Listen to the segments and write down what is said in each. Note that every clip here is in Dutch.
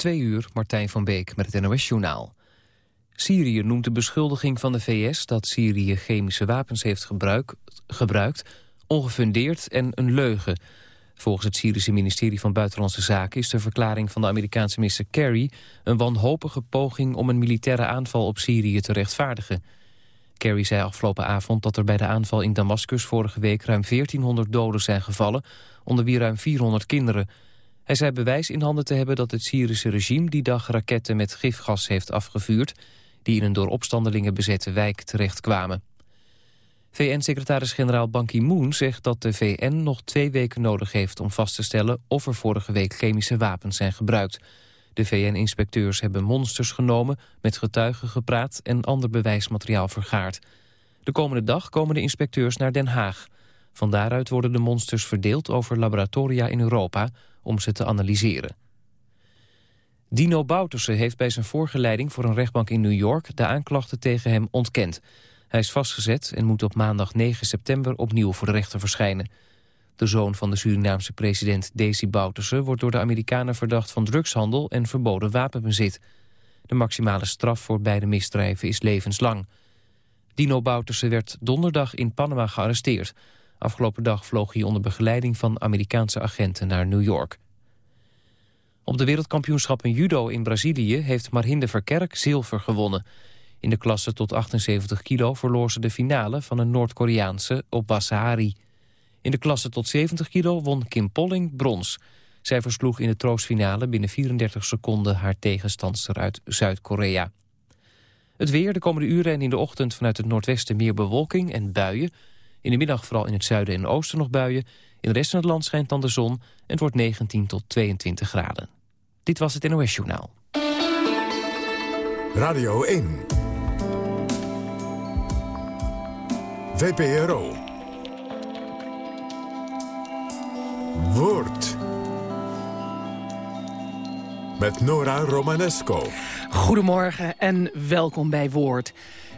Twee uur, Martijn van Beek met het NOS-journaal. Syrië noemt de beschuldiging van de VS dat Syrië chemische wapens heeft gebruik, gebruikt... ongefundeerd en een leugen. Volgens het Syrische ministerie van Buitenlandse Zaken... is de verklaring van de Amerikaanse minister Kerry... een wanhopige poging om een militaire aanval op Syrië te rechtvaardigen. Kerry zei afgelopen avond dat er bij de aanval in Damascus... vorige week ruim 1400 doden zijn gevallen, onder wie ruim 400 kinderen... Hij zei bewijs in handen te hebben dat het Syrische regime die dag raketten met gifgas heeft afgevuurd, die in een door opstandelingen bezette wijk terechtkwamen. VN-secretaris-generaal Ban Ki-moon zegt dat de VN nog twee weken nodig heeft om vast te stellen of er vorige week chemische wapens zijn gebruikt. De VN-inspecteurs hebben monsters genomen, met getuigen gepraat en ander bewijsmateriaal vergaard. De komende dag komen de inspecteurs naar Den Haag. Van daaruit worden de monsters verdeeld over laboratoria in Europa om ze te analyseren. Dino Bouterse heeft bij zijn voorgeleiding voor een rechtbank in New York... de aanklachten tegen hem ontkend. Hij is vastgezet en moet op maandag 9 september opnieuw voor de rechter verschijnen. De zoon van de Surinaamse president Desi Bouterse... wordt door de Amerikanen verdacht van drugshandel en verboden wapenbezit. De maximale straf voor beide misdrijven is levenslang. Dino Bouterse werd donderdag in Panama gearresteerd... Afgelopen dag vloog hij onder begeleiding van Amerikaanse agenten naar New York. Op de wereldkampioenschappen judo in Brazilië heeft Marhinde Verkerk zilver gewonnen. In de klasse tot 78 kilo verloor ze de finale van een Noord-Koreaanse Obasahari. In de klasse tot 70 kilo won Kim Polling brons. Zij versloeg in de troostfinale binnen 34 seconden haar tegenstandster uit Zuid-Korea. Het weer de komende uren en in de ochtend vanuit het noordwesten meer bewolking en buien. In de middag vooral in het zuiden en oosten nog buien. In de rest van het land schijnt dan de zon en het wordt 19 tot 22 graden. Dit was het NOS Journaal. Radio 1. VPRO. Woord. Met Nora Romanesco. Goedemorgen en welkom bij Woord.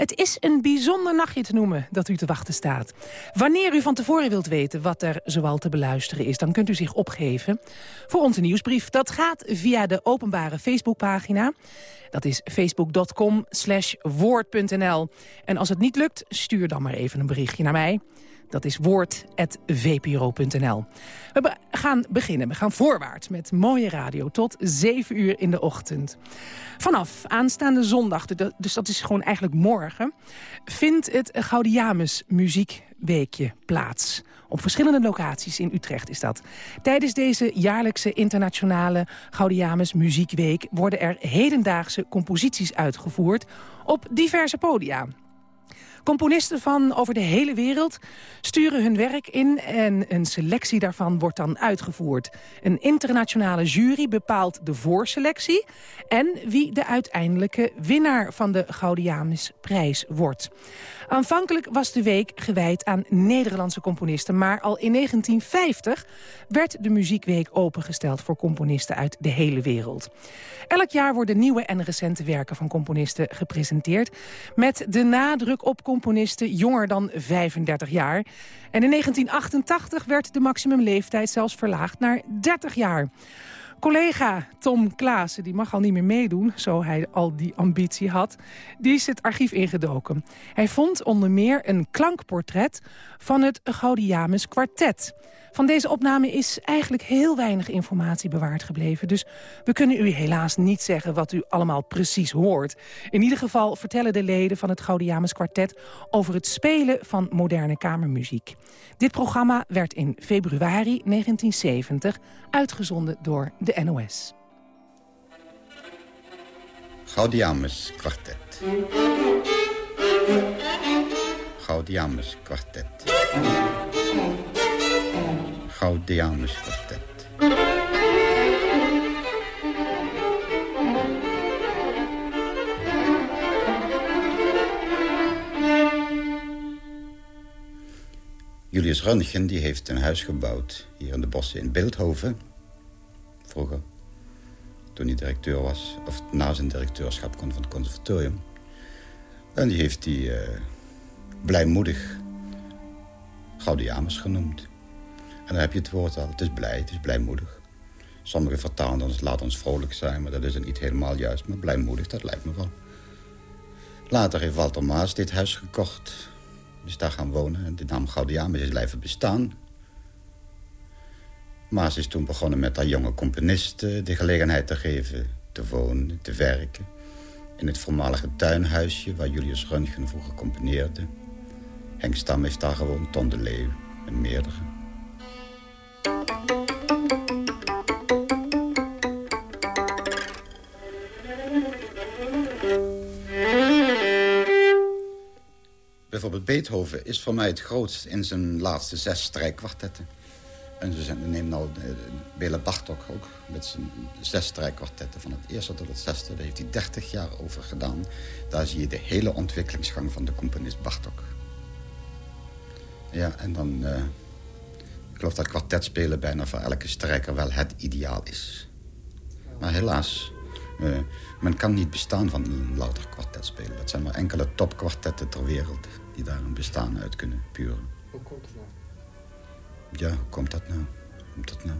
Het is een bijzonder nachtje te noemen dat u te wachten staat. Wanneer u van tevoren wilt weten wat er zoal te beluisteren is... dan kunt u zich opgeven voor onze nieuwsbrief. Dat gaat via de openbare Facebookpagina. Dat is facebook.com woord.nl. En als het niet lukt, stuur dan maar even een berichtje naar mij. Dat is woord.vpro.nl. We gaan beginnen. We gaan voorwaarts met mooie radio tot 7 uur in de ochtend. Vanaf aanstaande zondag, dus dat is gewoon eigenlijk morgen... vindt het Gaudiamus Muziekweekje plaats. Op verschillende locaties in Utrecht is dat. Tijdens deze jaarlijkse internationale Gaudiamus Muziekweek... worden er hedendaagse composities uitgevoerd op diverse podia. Componisten van over de hele wereld sturen hun werk in... en een selectie daarvan wordt dan uitgevoerd. Een internationale jury bepaalt de voorselectie... en wie de uiteindelijke winnaar van de Gaudianisprijs wordt. Aanvankelijk was de week gewijd aan Nederlandse componisten... maar al in 1950 werd de Muziekweek opengesteld voor componisten uit de hele wereld. Elk jaar worden nieuwe en recente werken van componisten gepresenteerd... met de nadruk op componisten jonger dan 35 jaar. En in 1988 werd de maximumleeftijd zelfs verlaagd naar 30 jaar. Collega Tom Klaassen, die mag al niet meer meedoen, zo hij al die ambitie had, die is het archief ingedoken. Hij vond onder meer een klankportret van het Gaudiamus kwartet. Van deze opname is eigenlijk heel weinig informatie bewaard gebleven. Dus we kunnen u helaas niet zeggen wat u allemaal precies hoort. In ieder geval vertellen de leden van het Gaudiamus kwartet... over het spelen van moderne kamermuziek. Dit programma werd in februari 1970 uitgezonden door de NOS. Gaudiamus kwartet. Gaudiamus kwartet. Gaudiamus kwartet. Julius Röntgen die heeft een huis gebouwd hier in de bossen in Beeldhoven. Vroeger. toen hij directeur was... of na zijn directeurschap kon van het conservatorium. En die heeft hij uh, blijmoedig Gaudiamus genoemd. En dan heb je het woord al. Het is blij, het is blijmoedig. Sommigen vertalen ons, laat ons vrolijk zijn... maar dat is niet helemaal juist. Maar blijmoedig, dat lijkt me wel. Later heeft Walter Maas dit huis gekocht. Dus daar gaan wonen. En de naam Gaudiamus is blijven bestaan. Maas is toen begonnen met haar jonge componisten de gelegenheid te geven... te wonen, te werken. In het voormalige tuinhuisje waar Julius Röntgen vroeger componeerde. Henk Stam heeft daar gewoond, Ton de Leeuw en meerdere. Bijvoorbeeld Beethoven is voor mij het grootst in zijn laatste zes strijkkwartetten. En ze nemen nou de, Bela Bartok ook met zijn zes strijkkwartetten. Van het eerste tot het zesde, daar heeft hij 30 jaar over gedaan. Daar zie je de hele ontwikkelingsgang van de componist Bartok. Ja, en dan... Uh, ik geloof dat kwartetspelen bijna voor elke strijker wel het ideaal is. Maar helaas, uh, men kan niet bestaan van een louter kwartetspelen. Dat zijn maar enkele topkwartetten ter wereld die daar een bestaan uit kunnen puren. Hoe komt? Ja, hoe komt dat nou? Hoe komt dat nou?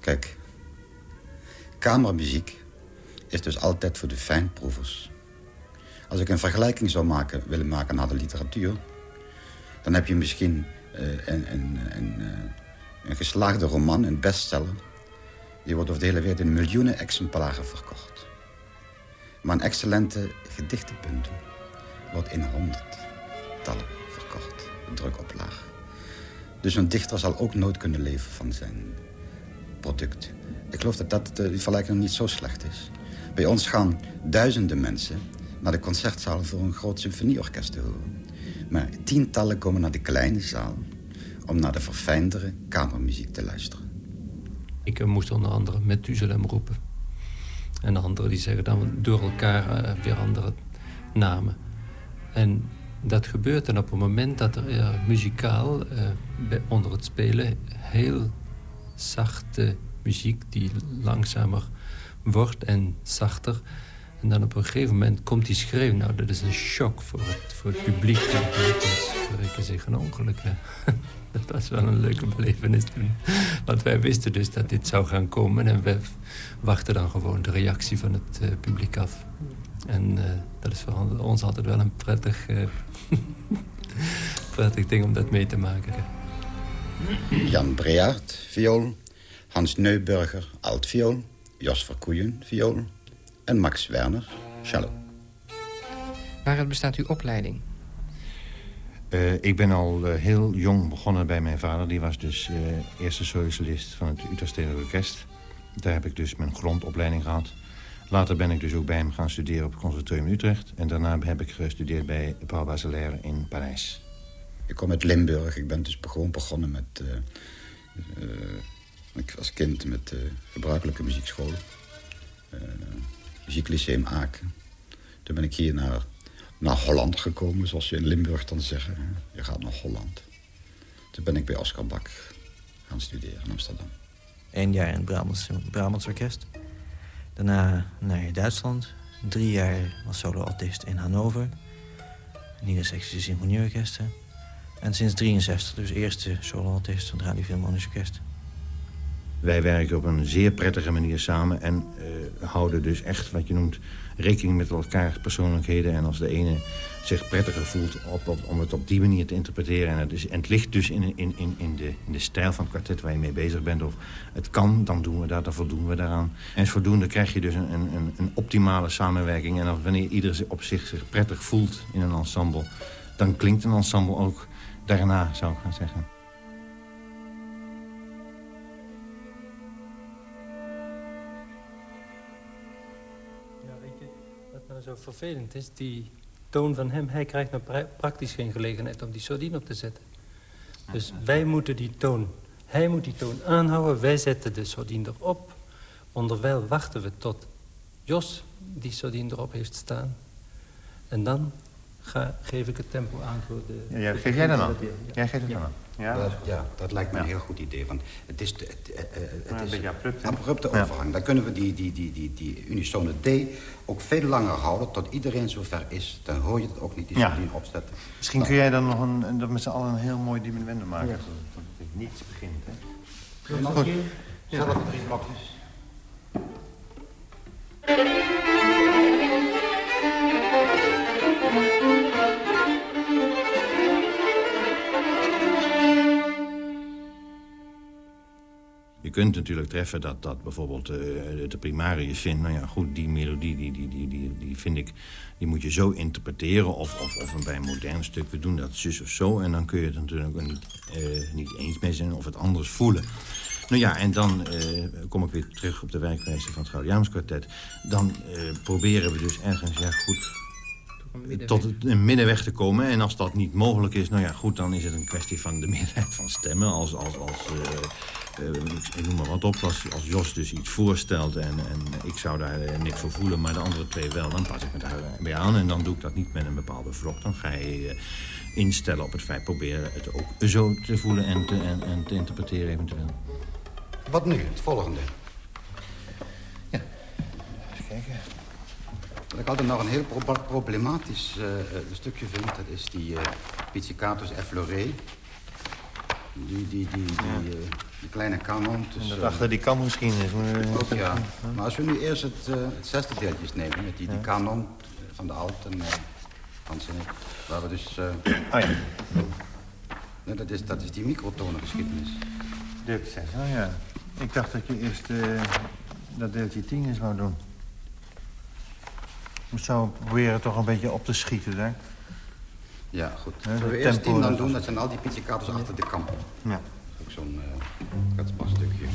Kijk, kamermuziek is dus altijd voor de fijnproevers. Als ik een vergelijking zou maken, willen maken naar de literatuur... dan heb je misschien uh, een, een, een, uh, een, geslaagde roman, een bestseller... die wordt over de hele wereld in miljoenen exemplaren verkocht. Maar een excellente gedichtenbundel wordt in honderdtallen verkocht. Drukoplaag. Dus een dichter zal ook nooit kunnen leven van zijn product. Ik geloof dat, dat die vergelijking niet zo slecht is. Bij ons gaan duizenden mensen naar de concertzaal voor een groot symfonieorkest te horen. Maar tientallen komen naar de kleine zaal om naar de verfijndere kamermuziek te luisteren. Ik moest onder andere Methuselem roepen. En anderen die zeggen dan door elkaar uh, weer andere namen. En dat gebeurt dan op het moment dat er uh, muzikaal uh, onder het spelen heel zachte muziek die langzamer wordt en zachter. En dan op een gegeven moment komt die schreeuw. Nou, dat is een shock voor het, voor het publiek. Die verrekken zich een ongeluk. dat was wel een leuke belevenis toen. Want wij wisten dus dat dit zou gaan komen. En we wachten dan gewoon de reactie van het uh, publiek af. En uh, dat is voor ons altijd wel een prettig, uh, prettig ding om dat mee te maken. Jan Breaert, viool. Hans Neuburger, altviool. Jos Verkoeien, viool. En Max Werner, cello. Waaruit bestaat uw opleiding? Uh, ik ben al uh, heel jong begonnen bij mijn vader. Die was dus uh, eerste solist van het Utrecht Orkest. Daar heb ik dus mijn grondopleiding gehad. Later ben ik dus ook bij hem gaan studeren op het Conservatorium Utrecht. En daarna heb ik gestudeerd bij Paul Baselaire in Parijs. Ik kom uit Limburg. Ik ben dus gewoon begonnen met... ik was kind met de gebruikelijke muziekschool. muzieklyceum Aken. Toen ben ik hier naar, naar Holland gekomen, zoals je in Limburg dan zeggen. Je gaat naar Holland. Toen ben ik bij Oscar Bak gaan studeren in Amsterdam. Eén jaar in het Brabants, Brabants Orkest. Daarna naar Duitsland. Drie jaar als solo-artiest in Hannover. Niedersächsische Symfonieorkesten. En sinds 63 dus eerste solo-artiest van het Radio Orkest. Wij werken op een zeer prettige manier samen... en uh, houden dus echt wat je noemt rekening met elkaars persoonlijkheden. En als de ene zich prettiger voelt op, op, om het op die manier te interpreteren... en het, ligt dus in, in, in, in, de, de stijl van het kwartet waar je mee bezig bent... of het kan, dan doen we dat, dan voldoen we daaraan. En zodoende krijg je dus een, een, een optimale samenwerking. En wanneer ieder op zich zich prettig voelt in een ensemble... dan klinkt een ensemble ook daarna, zou ik gaan zeggen. Zo vervelend is, die toon van hem... hij krijgt nou praktisch geen gelegenheid om die sordine op te zetten. Dus wij moeten die toon... Hij moet die toon aanhouden, wij zetten de sordine erop. Onderwijl wachten we tot Jos die sordine erop heeft staan. En dan ga, geef ik het tempo aan voor de... Ja, geef jij dan aan? Ja, geef het dan aan. Ja, dat, ja, dat lijkt me een heel goed idee. Want het is, het, het, het is een abrupt, abrupte overgang. Dan kunnen we die, die, die, die, die unisone D ook veel langer houden... tot iedereen zover is. Dan hoor je het ook niet, die ja. opzetten. Misschien kun jij dan nog een, dat met z'n allen een heel mooi diminuendo maken. Ja. Dat, het niets begint, hè? Goed. Zelf drie blokjes. Kunt natuurlijk treffen dat, dat bijvoorbeeld uh, de primarius vindt... nou ja, goed, die melodie die, die, die, die, die vind ik... die moet je zo interpreteren of, of, of bij een modern stuk... we doen dat zus of zo en dan kun je het natuurlijk niet, uh, niet eens mee zijn... of het anders voelen. Nou ja, en dan uh, kom ik weer terug op de werkwijze van het Gaudiaans kwartet. Dan proberen we dus ergens, ja goed tot een middenweg te komen. En als dat niet mogelijk is, nou ja, goed, dan is het een kwestie van de meerderheid van stemmen. Als, als, als uh, ik noem maar wat op, als, als Jos dus iets voorstelt en, en ik zou daar uh, niks voor voelen, maar de andere twee wel, dan pas ik me daarbij aan. En dan doe ik dat niet met een bepaalde vlog. Dan ga je instellen op het feit, proberen het ook zo te voelen en te, en, en te interpreteren eventueel. Wat nu, het volgende? Ja, even kijken. Wat ik altijd nog een heel problematisch uh, stukje vind... dat is die uh, Pizzicatus effleuré. Die, die, die, die, die kleine kanon. Dus, dat achter die kan misschien is. Maar, ja. maar als we nu eerst het, het zesde deeltje nemen... met die, die kanon van de alt en van waar we dus... oh ja. Nee, dat, is, dat is die microtonengeschiedenis. Dit 6, oh ja. Ik dacht dat je eerst dat deeltje 10 eens wou doen. We zo proberen toch een beetje op te schieten, hè? Ja, goed. Zullen we eerst dan doen? Dat zijn al die pizzicators achter de kamp. Ja. Ook zo'n uh, stukje.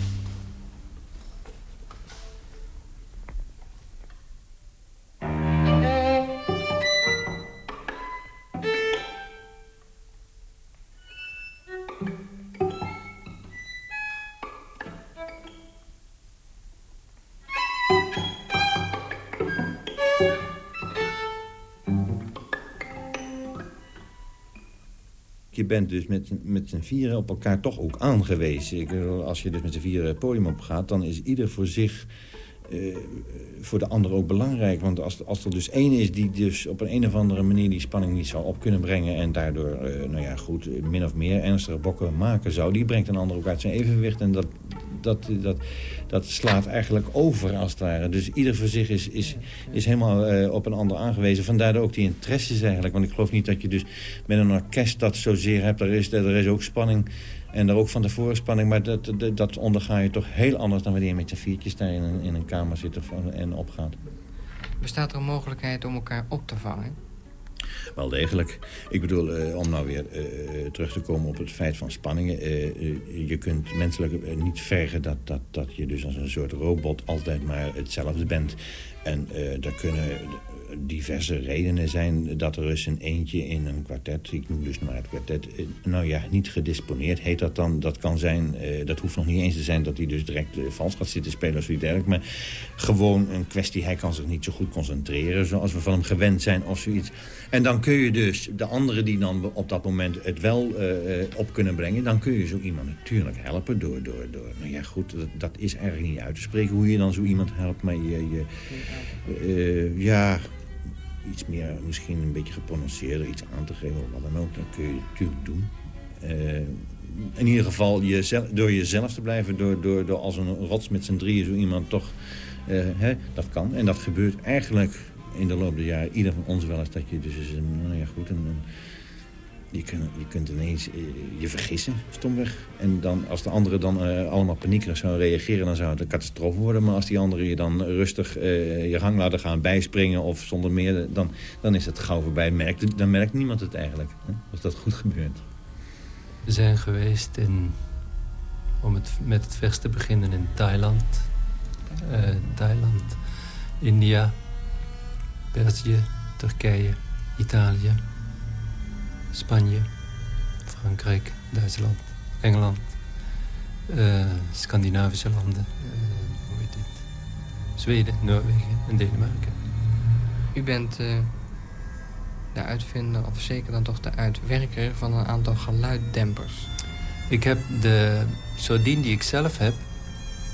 Bent dus met, met z'n vieren op elkaar toch ook aangewezen. Ik, als je dus met z'n vieren het podium opgaat, dan is ieder voor zich... Uh, voor de ander ook belangrijk. Want als, als er dus één is die dus op een, een of andere manier die spanning niet zou op kunnen brengen... en daardoor, uh, nou ja, goed, min of meer ernstige bokken maken zou... die brengt een ander ook uit zijn evenwicht. En dat, dat, dat, dat slaat eigenlijk over als het ware. Dus ieder voor zich is, is, is helemaal uh, op een ander aangewezen. Vandaar ook die interesses eigenlijk. Want ik geloof niet dat je dus met een orkest dat zozeer hebt. Er is, er is ook spanning en er ook van de voorspanning. Maar dat, dat, dat onderga je toch heel anders dan wanneer je met je viertjes daar in in een kamer zit en opgaat. Bestaat er een mogelijkheid om elkaar op te vangen? Wel degelijk. Ik bedoel, uh, om nou weer uh, terug te komen op het feit van spanningen. Je kunt menselijk niet vergen dat, dat, dat je dus als een soort robot altijd maar hetzelfde bent. En daar kunnen diverse redenen zijn dat er eens een eentje in een kwartet... ik noem dus maar het kwartet, eh, nou ja, niet gedisponeerd heet dat dan. Dat kan zijn, uh, dat hoeft nog niet eens te zijn dat hij dus direct uh, vals gaat zitten spelen of zoiets dergelijks. Maar gewoon een kwestie, hij kan zich niet zo goed concentreren... zoals we van hem gewend zijn of zoiets. En dan kun je dus de anderen die dan op dat moment het wel op kunnen brengen... dan kun je zo iemand natuurlijk helpen door... door, door nou ja, goed, dat, dat is eigenlijk niet uit te spreken hoe je dan zo iemand helpt. Maar je, je ja iets meer, misschien een beetje geprononceerder, iets aan te geven of wat dan ook, dan kun je het natuurlijk doen. Uh, in ieder geval door jezelf te blijven, door, door, als een rots met z'n drieën zo iemand toch, uh, hè, dat kan. En dat gebeurt eigenlijk in de loop der jaren, ieder van ons wel eens, dat je dus nou ja goed, een, een je, je kunt ineens eh, je vergissen, stomweg. En dan, als de anderen dan uh, allemaal paniekerig zouden reageren... dan zou het een catastrofe worden. Maar als die anderen je dan rustig uh, je gang laten gaan bijspringen... of zonder meer, dan, dan is het gauw voorbij. Merkt, dan merkt niemand het eigenlijk, hè, als dat goed gebeurt. We zijn geweest in, om het, met het vers te beginnen in Thailand. Thailand, India, Perzië, Turkije, Italië... Spanje, Frankrijk, Duitsland, Engeland, uh, Scandinavische landen, uh, hoe heet dit? Zweden, Noorwegen en Denemarken. U bent uh, de uitvinder, of zeker dan toch de uitwerker van een aantal geluiddempers. Ik heb de sourdine die ik zelf heb...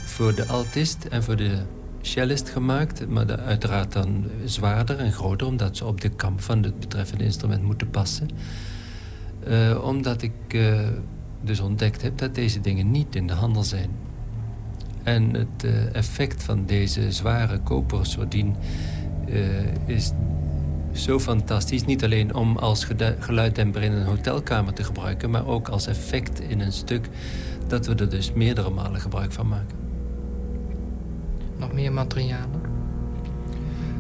voor de altist en voor de cellist gemaakt. Maar uiteraard dan zwaarder en groter... omdat ze op de kam van het betreffende instrument moeten passen. Uh, omdat ik uh, dus ontdekt heb dat deze dingen niet in de handel zijn. En het uh, effect van deze zware koperen sourdine is zo fantastisch. Niet alleen om als geluiddemper in een hotelkamer te gebruiken... maar ook als effect in een stuk dat we er dus meerdere malen gebruik van maken. Nog meer materialen?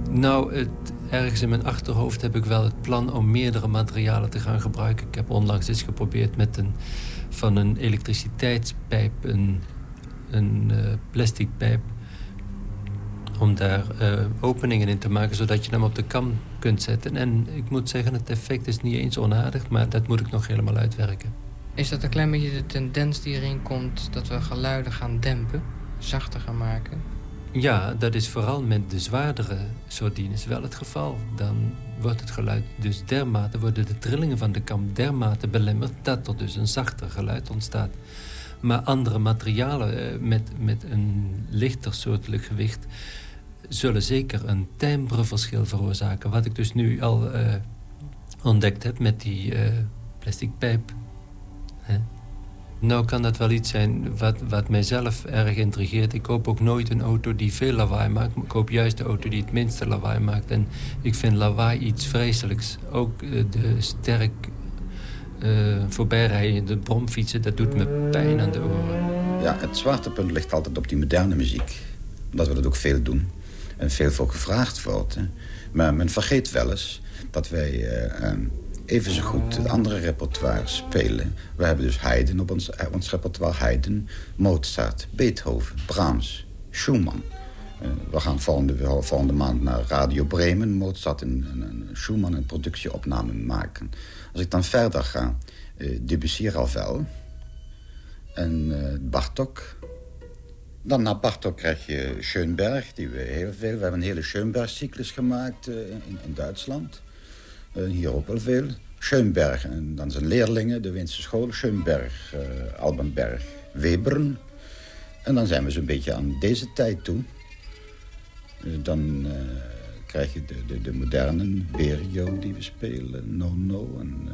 Nou, het, ergens in mijn achterhoofd heb ik wel het plan om meerdere materialen te gaan gebruiken. Ik heb onlangs eens geprobeerd met een, van een elektriciteitspijp een, een uh, plastic pijp om daar uh, openingen in te maken... zodat je hem op de kam kunt zetten. En ik moet zeggen, het effect is niet eens onaardig... maar dat moet ik nog helemaal uitwerken. Is dat een klein beetje de tendens die erin komt... dat we geluiden gaan dempen, zachter gaan maken? Ja, dat is vooral met de zwaardere soordines wel het geval. Dan wordt het geluid dus dermate... worden de trillingen van de kam dermate belemmerd... dat er dus een zachter geluid ontstaat. Maar andere materialen eh, met, met een lichter soortelijk gewicht zullen zeker een timbreverschil veroorzaken. Wat ik dus nu al uh, ontdekt heb met die uh, plastic pijp. Hè? Nou kan dat wel iets zijn wat, wat mijzelf erg intrigeert. Ik koop ook nooit een auto die veel lawaai maakt. Ik koop juist de auto die het minste lawaai maakt. En ik vind lawaai iets vreselijks. Ook uh, de sterk uh, voorbijrijden, de bromfietsen, dat doet me pijn aan de oren. Ja, het zwaartepunt ligt altijd op die moderne muziek. Omdat we dat ook veel doen en veel voor gevraagd wordt. Maar men vergeet wel eens dat wij uh, even zo goed het andere repertoire spelen. We hebben dus Haydn op ons, eh, ons repertoire. Haydn, Mozart, Beethoven, Brahms, Schumann. Uh, we gaan volgende, volgende maand naar Radio Bremen. Mozart en, Schumann een productieopname maken. Als ik dan verder ga, uh, Debussy Ravel en Bartok dan naar Bartok krijg je Schoenberg, die we heel veel... We hebben een hele Schoenberg-cyclus gemaakt in, in, Duitsland. Uh, hier ook wel veel. Schoenberg en dan zijn leerlingen, de Winse school. Schoenberg, uh, Albenberg, Webern. En dan zijn we zo'n beetje aan deze tijd toe. dan krijg je de, de, de moderne Berio die we spelen, No No. En,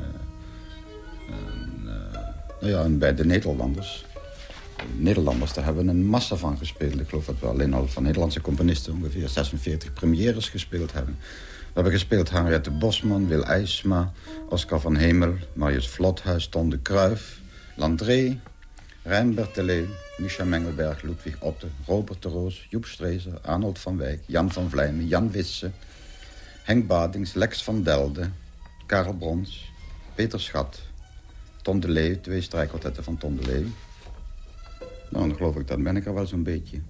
nou ja, en bij de Nederlanders Nederlanders, daar hebben we een massa van gespeeld. Ik geloof dat we alleen al van Nederlandse componisten ongeveer 46 premières gespeeld hebben. We hebben gespeeld Henriette Bosman, Wil IJsma, Oscar van Hemel, Marius Vlothuis, Ton de Kruif, Landré, Rembert de Leeuw, Micha Mengelberg, Ludwig Otte, Robert de Roos, Joep Strezer, Arnold van Wijk, Jan van Vlijmen, Jan Wisse, Henk Badings, Lex van Delde, Karel Brons, Peter Schat, Ton de Leeuw, twee strijkkwartetten van Ton de Leeuw, nou, dan geloof ik, dan ben ik er wel zo'n beetje.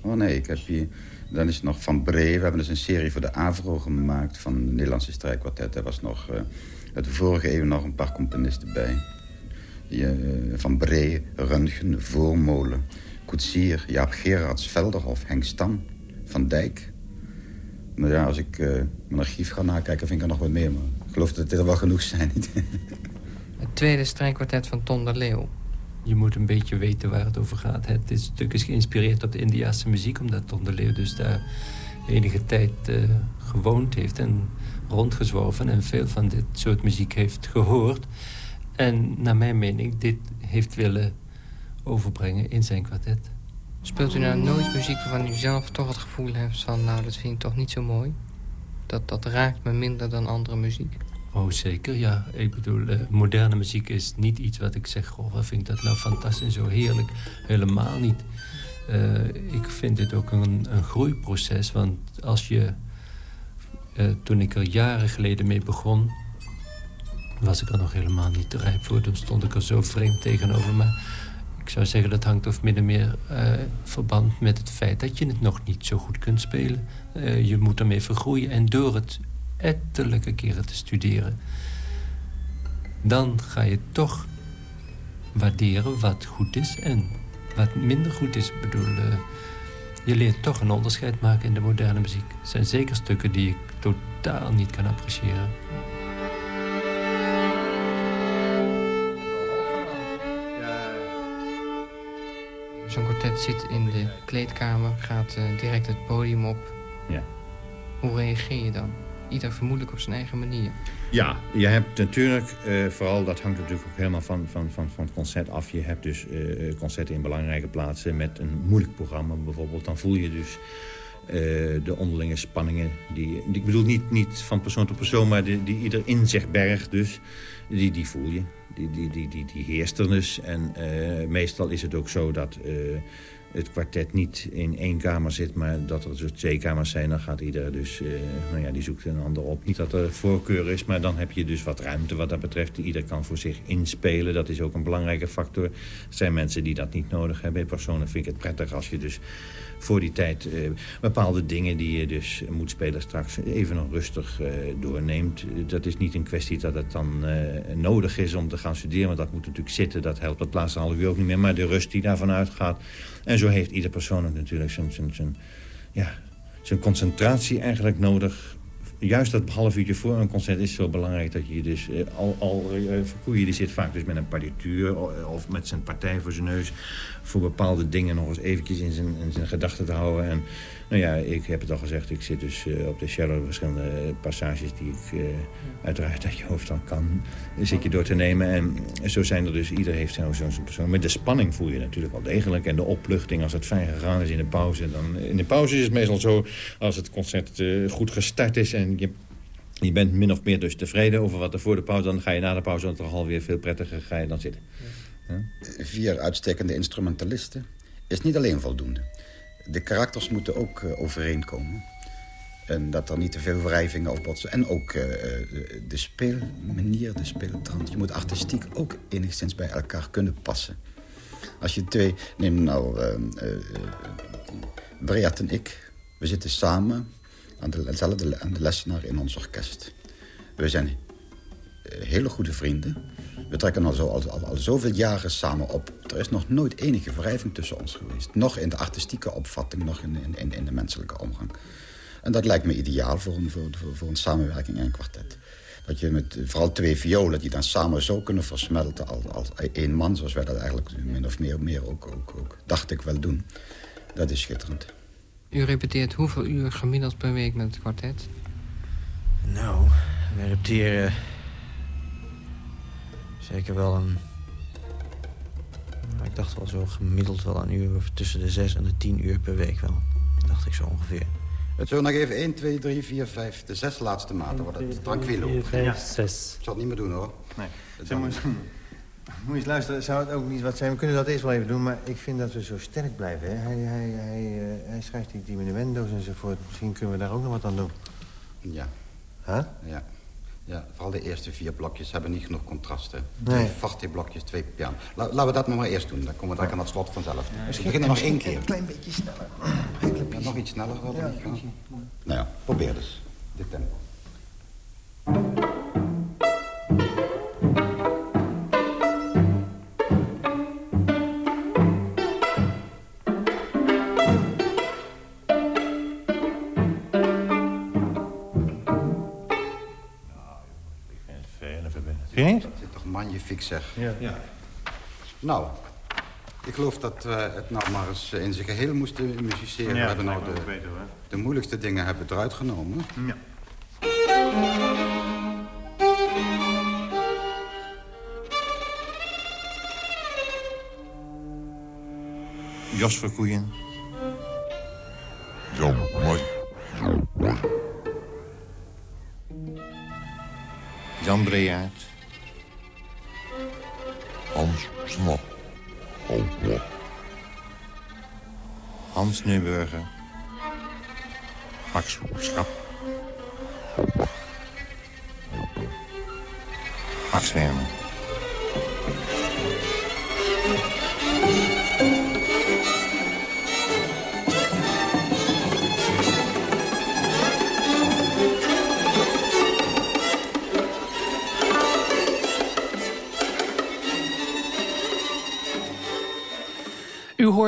Oh nee, ik heb hier... Dan is het nog Van Bree. We hebben dus een serie voor de AVRO gemaakt van de Nederlandse strijkkwartet. Er was nog uh, uit de vorige eeuw nog een paar componisten bij. Uh, van Bree, Röntgen, Voormolen, Koetsier, Jaap Gerards, Velderhof, Henk Stam, Van Dijk. Nou ja, als ik uh, mijn archief ga nakijken, vind ik er nog wat meer. Maar ik geloof dat dit er wel genoeg zijn. het tweede strijkkwartet van Ton de Leeuw je moet een beetje weten waar het over gaat. Het is, stuk is geïnspireerd op de Indiase muziek... omdat de Leeuw dus daar enige tijd uh, gewoond heeft... en rondgezworven en veel van dit soort muziek heeft gehoord. En naar mijn mening dit heeft willen overbrengen in zijn kwartet. Speelt u nou nooit muziek waarvan u zelf toch het gevoel hebt van... nou, dat vind ik toch niet zo mooi? Dat, dat raakt me minder dan andere muziek? Oh, zeker, ja. Ik bedoel, uh, moderne muziek is niet iets wat ik zeg... goh, wat vind ik dat nou fantastisch en zo heerlijk. Helemaal niet. Uh, ik vind dit ook een, een groeiproces. Want als je... Uh, toen ik er jaren geleden mee begon... was ik er nog helemaal niet te rijp voor. Toen stond ik er zo vreemd tegenover. Maar ik zou zeggen, dat hangt of min meer verband met het feit... dat je het nog niet zo goed kunt spelen. je moet ermee vergroeien. En door het ettelijke keren te studeren... dan ga je toch waarderen wat goed is en wat minder goed is. Ik bedoel, uh, je leert toch een onderscheid maken in de moderne muziek. Er zijn zeker stukken die ik totaal niet kan appreciëren. kwartet zit in de kleedkamer, gaat uh, direct het podium op. Ja. Hoe reageer je dan? Ieder vermoedelijk op zijn eigen manier. Ja, je hebt natuurlijk, uh, vooral dat hangt natuurlijk ook helemaal van, van, van, van het concert af. Je hebt dus uh, concerten in belangrijke plaatsen met een moeilijk programma bijvoorbeeld. Dan voel je dus uh, de onderlinge spanningen. Die, ik bedoel niet, niet van persoon tot persoon, maar die, die ieder in zich bergt dus. Die, die voel je. Die, die, die, die, die heerst er dus. En meestal is het ook zo dat het kwartet niet in één kamer zit... maar dat er dus twee kamers zijn, dan gaat iedereen dus... Uh, nou ja, die zoekt een ander op. Niet dat er voorkeur is, maar dan heb je dus wat ruimte wat dat betreft. Ieder kan voor zich inspelen, dat is ook een belangrijke factor. Er zijn mensen die dat niet nodig hebben. Persoonlijk vind ik het prettig als je dus voor die tijd uh, bepaalde dingen... die je dus moet spelen straks even nog rustig uh, doorneemt. Dat is niet een kwestie dat het dan nodig is om te gaan studeren... want dat moet natuurlijk zitten, dat helpt het laatste half uur ook niet meer. Maar de rust die daarvan uitgaat... En zo heeft ieder persoon natuurlijk zijn, zijn, zijn, ja, zijn concentratie eigenlijk nodig. Juist dat half uurtje voor een concert is zo belangrijk dat je dus... Eh, al, al eh, Verkoeien die zit vaak dus met een partituur of met zijn partij voor zijn neus... voor bepaalde dingen nog eens eventjes in zijn, in zijn gedachten te houden. En nou ja, ik heb het al gezegd, ik zit dus uh, op de cello... verschillende passages die ik uh, uiteraard uit je hoofd dan kan... zit je door te nemen. En zo zijn er dus, ieder heeft zo'n zo persoon. Met de spanning voel je natuurlijk wel degelijk. En de opluchting als het fijn gegaan is in de pauze. Dan, in de pauze is het meestal zo, als het concert uh, goed gestart is... en je je bent min of meer dus tevreden over wat er voor de pauze... dan ga je na de pauze dan toch alweer veel prettiger ga je dan zitten. Ja. Vier uitstekende instrumentalisten is niet alleen voldoende de karakters moeten ook uh, overeenkomen. En dat er niet te veel wrijvingen of botsen. En ook uh, de speelmanier, de speeltrand. Je moet artistiek ook enigszins bij elkaar kunnen passen. Als je twee... Neem nou uh, Breat en ik. We zitten samen aan de, dezelfde, aan de lessenaar in ons orkest. We zijn hele goede vrienden. We trekken al, zo, al, al, al, zoveel jaren samen op. Er is nog nooit enige wrijving tussen ons geweest. Nog in de artistieke opvatting, nog in, in, in de menselijke omgang. En dat lijkt me ideaal voor een, voor, voor een samenwerking in een kwartet. Dat je met vooral twee violen die dan samen zo kunnen versmelten als, als één man... zoals wij dat eigenlijk min of meer, meer ook, ook, ook, dacht ik wel doen. Dat is schitterend. U repeteert hoeveel uur gemiddeld per week met het kwartet? Nou, we repeteren Zeker wel een... Ik dacht wel zo gemiddeld wel een uur... tussen de 6 en de 10 uur per week wel. Dacht ik zo ongeveer. Het zo nog even 1, 2, 3, 4, 5. De zes laatste maten wordt het tranquilo. 4, 5, 6. Ik zal het niet meer doen, hoor. Nee. Moet je eens luisteren, zou het ook niet wat zijn? We kunnen dat eerst wel even doen, maar ik vind dat we zo sterk blijven. Hè? Hij, hij, hij, uh, hij schrijft die diminuendo's enzovoort. Misschien kunnen we daar ook nog wat aan doen. Ja. Huh? Ja. Ja, vooral de eerste vier blokjes hebben niet genoeg contrasten. Nee. Twee vaste blokjes, twee piano. La, laten we dat maar, maar eerst doen, dan komen we direct aan het slot vanzelf. Ja, we beginnen nog één keer. Een klein beetje sneller. Ja, nog iets sneller. Ja, ja. Nou ja, probeer dus. Dit tempo. Magnifiek, zeg. Ja. ja. Nou, ik geloof dat we het nou maar eens in zijn geheel moesten musiceren. Ja, we hebben nou de, beter, de moeilijkste dingen hebben we eruit genomen. Ja. Jos Verkoeien. Jan Mooi. Jan Breaert. Hans Snap. Hopla. Hans Neuburger. Max Schap. Max Werner.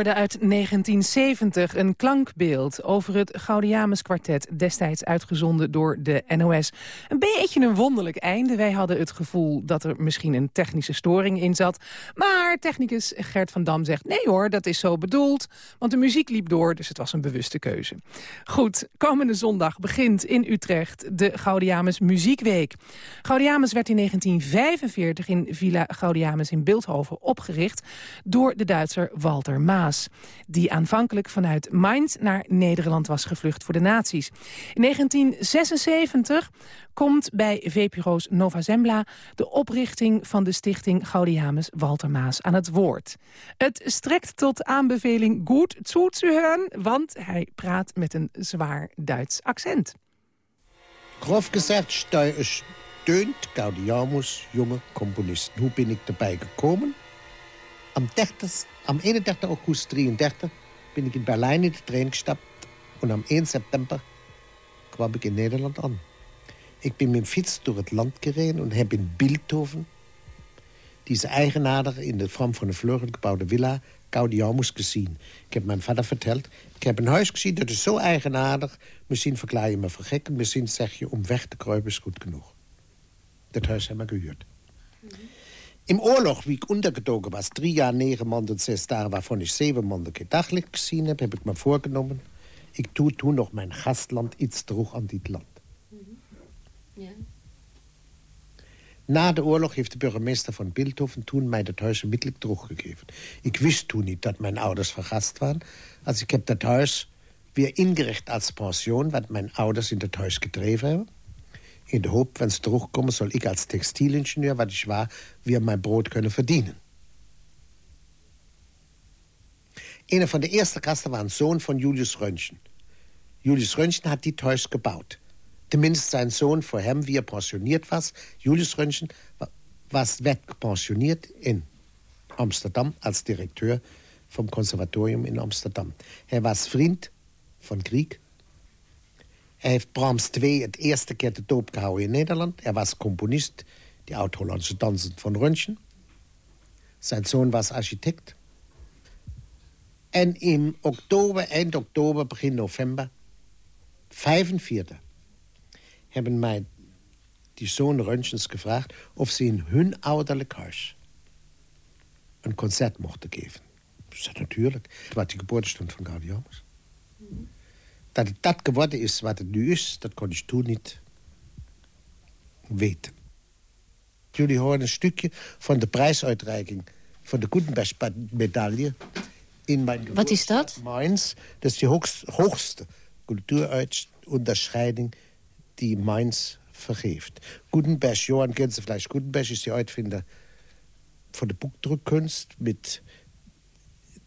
Uit 1970 een klankbeeld over het Gaudiamus kwartet... destijds uitgezonden door de NOS. Een beetje een wonderlijk einde. Wij hadden het gevoel dat er misschien een technische storing in zat. Maar technicus Gert van Dam zegt... nee hoor, dat is zo bedoeld, want de muziek liep door... dus het was een bewuste keuze. Goed, komende zondag begint in Utrecht de Gaudiamus Muziekweek. Gaudiamus werd in 1945 in Villa Gaudiamus in Beeldhoven opgericht... door de Duitser Walter Maas. Die aanvankelijk vanuit Mainz naar Nederland was gevlucht voor de nazi's. In 1976 komt bij VPRO's Nova Zembla de oprichting van de stichting Gaudiamus Walter Maas aan het woord. Het strekt tot aanbeveling goed zuzuhören, want hij praat met een zwaar Duits accent. Grof gezegd steunt Gaudiamus jonge componisten. Hoe ben ik erbij gekomen? Am, 30, am 31 august 33 ben ik in Berlijn in de trein gestapt. En am 1 september kwam ik in Nederland aan. Ik ben met fiets door het land gereden en heb in Beeldhoven... deze eigenaar in de vorm van een vleugel gebouwde villa Gaudiamus gezien. Ik heb mijn vader verteld. Ik heb een huis gezien dat is zo eigenaardig. Misschien verklaar je me voor. Misschien zeg je om weg te kruipen is goed genoeg. Dat huis hebben we gehuurd. Im oorlog, wie ik ondergedoken was, drie jaar, negen maanden, zes dagen... waarvan ik zeven maanden daglicht gezien heb, heb ik me voorgenomen... ik doe toen nog mijn gastland iets terug aan dit land. Ja. Na de oorlog heeft de burgemeester van Beeldhoven toen mij dat huis onmiddellijk teruggegeven. Ik wist toen niet dat mijn ouders vergast waren. Als ik heb dat huis weer ingericht als pension... wat mijn ouders in dat huis gedreven hebben. In de hoop, wenn ze terugkomen, zal ik als textielingenieur, wat ik was, weer mijn brood kunnen verdienen. Een van de eerste gasten was een zoon van Julius Röntgen. Julius Röntgen had dit huis gebouwd. Tenminste, zijn zoon voor hem, wie er pensioniert was, Julius Röntgen, was, werd gepensioneerd in Amsterdam als directeur vom conservatorium in Amsterdam. Hij was vriend van Griek. Hij heeft Brahms II het eerste keer de doop gehouden in Nederland. Hij was componist, die oud-Hollandse dansen van Röntgen. Zijn zoon was architect. En in oktober, eind oktober, begin november, 45, hebben mij die zoon Röntgens gevraagd... of ze in hun ouderlijk huis een concert mochten geven. Ik zei natuurlijk, wat die geboortestond van Gaudiamus. Dat het dat geworden is wat het nu is, dat kon ik toen niet weten. Jullie horen een stukje van de prijsuitreiking van de Gutenberg-medaille. in mijn Wat is dat? Mainz. Dat is de hoogste, hoogste cultuuronderscheiding die Mainz vergeeft. Gutenberg, Johann Gänsefleisch Gutenberg is de uitvinder van de boekdrukkunst... met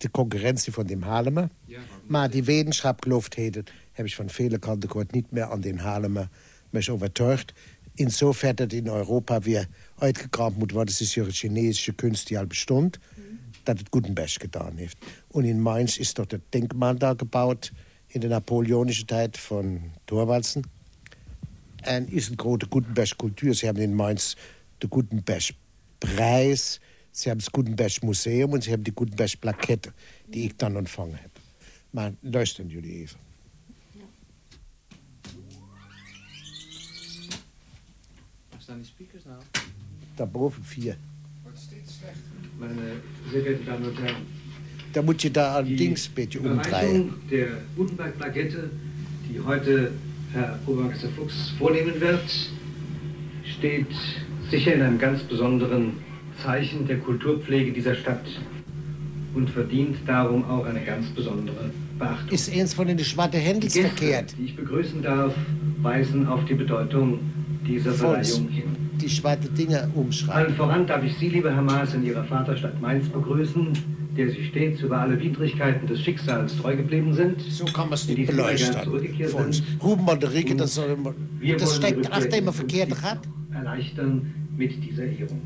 de concurrentie van dem Halemer. maar die wetenschap gelooft heden, heb ik van vele kanten gehoord... niet meer aan den Halemer mich overtuigd. In zover dat in Europa weer uitgekraamd moet worden... is de Chinesische kunst die al bestond... dat het Gutenberg gedaan heeft. En in Mainz is toch het denkmal daar gebouwd... in de Napoleonische tijd van Thorwaldsen. En is een grote Gutenberg-cultuur. Ze hebben in Mainz de Gutenberg-prijs... Ze hebben het Gutenberg Museum en ze hebben die Gutenberg plaketten... die ik dan ontvangen heb. Maar luisteren jullie even. Waar staan die speakers nou? Daarboven vier. Wordt steeds slechter. Meine sehr geehrten Damen und Herren. Dan moet je daar een dings een beetje umdrehen. der Gutenberg-Plakette, die heute Herr Obermeister Fuchs vornehmen wird, steht sicher in einem ganz besonderen Zeichen der Kulturpflege dieser Stadt und verdient darum auch eine ganz besondere Beachtung. Ist eins von den schwarzen Händels verkehrt. die ich begrüßen darf, weisen auf die Bedeutung dieser. Verleihung hin. Die schwarze Dinger umschreiben. Allen voran darf ich Sie, lieber Herr Maas, in Ihrer Vaterstadt Mainz begrüßen, der Sie stets über alle Widrigkeiten des Schicksals treu geblieben sind. So kann man es nicht beleuchten. Ruben und Rieke, das, das steckt achter immer verkehrt hat. erleichtern mit dieser Ehrung.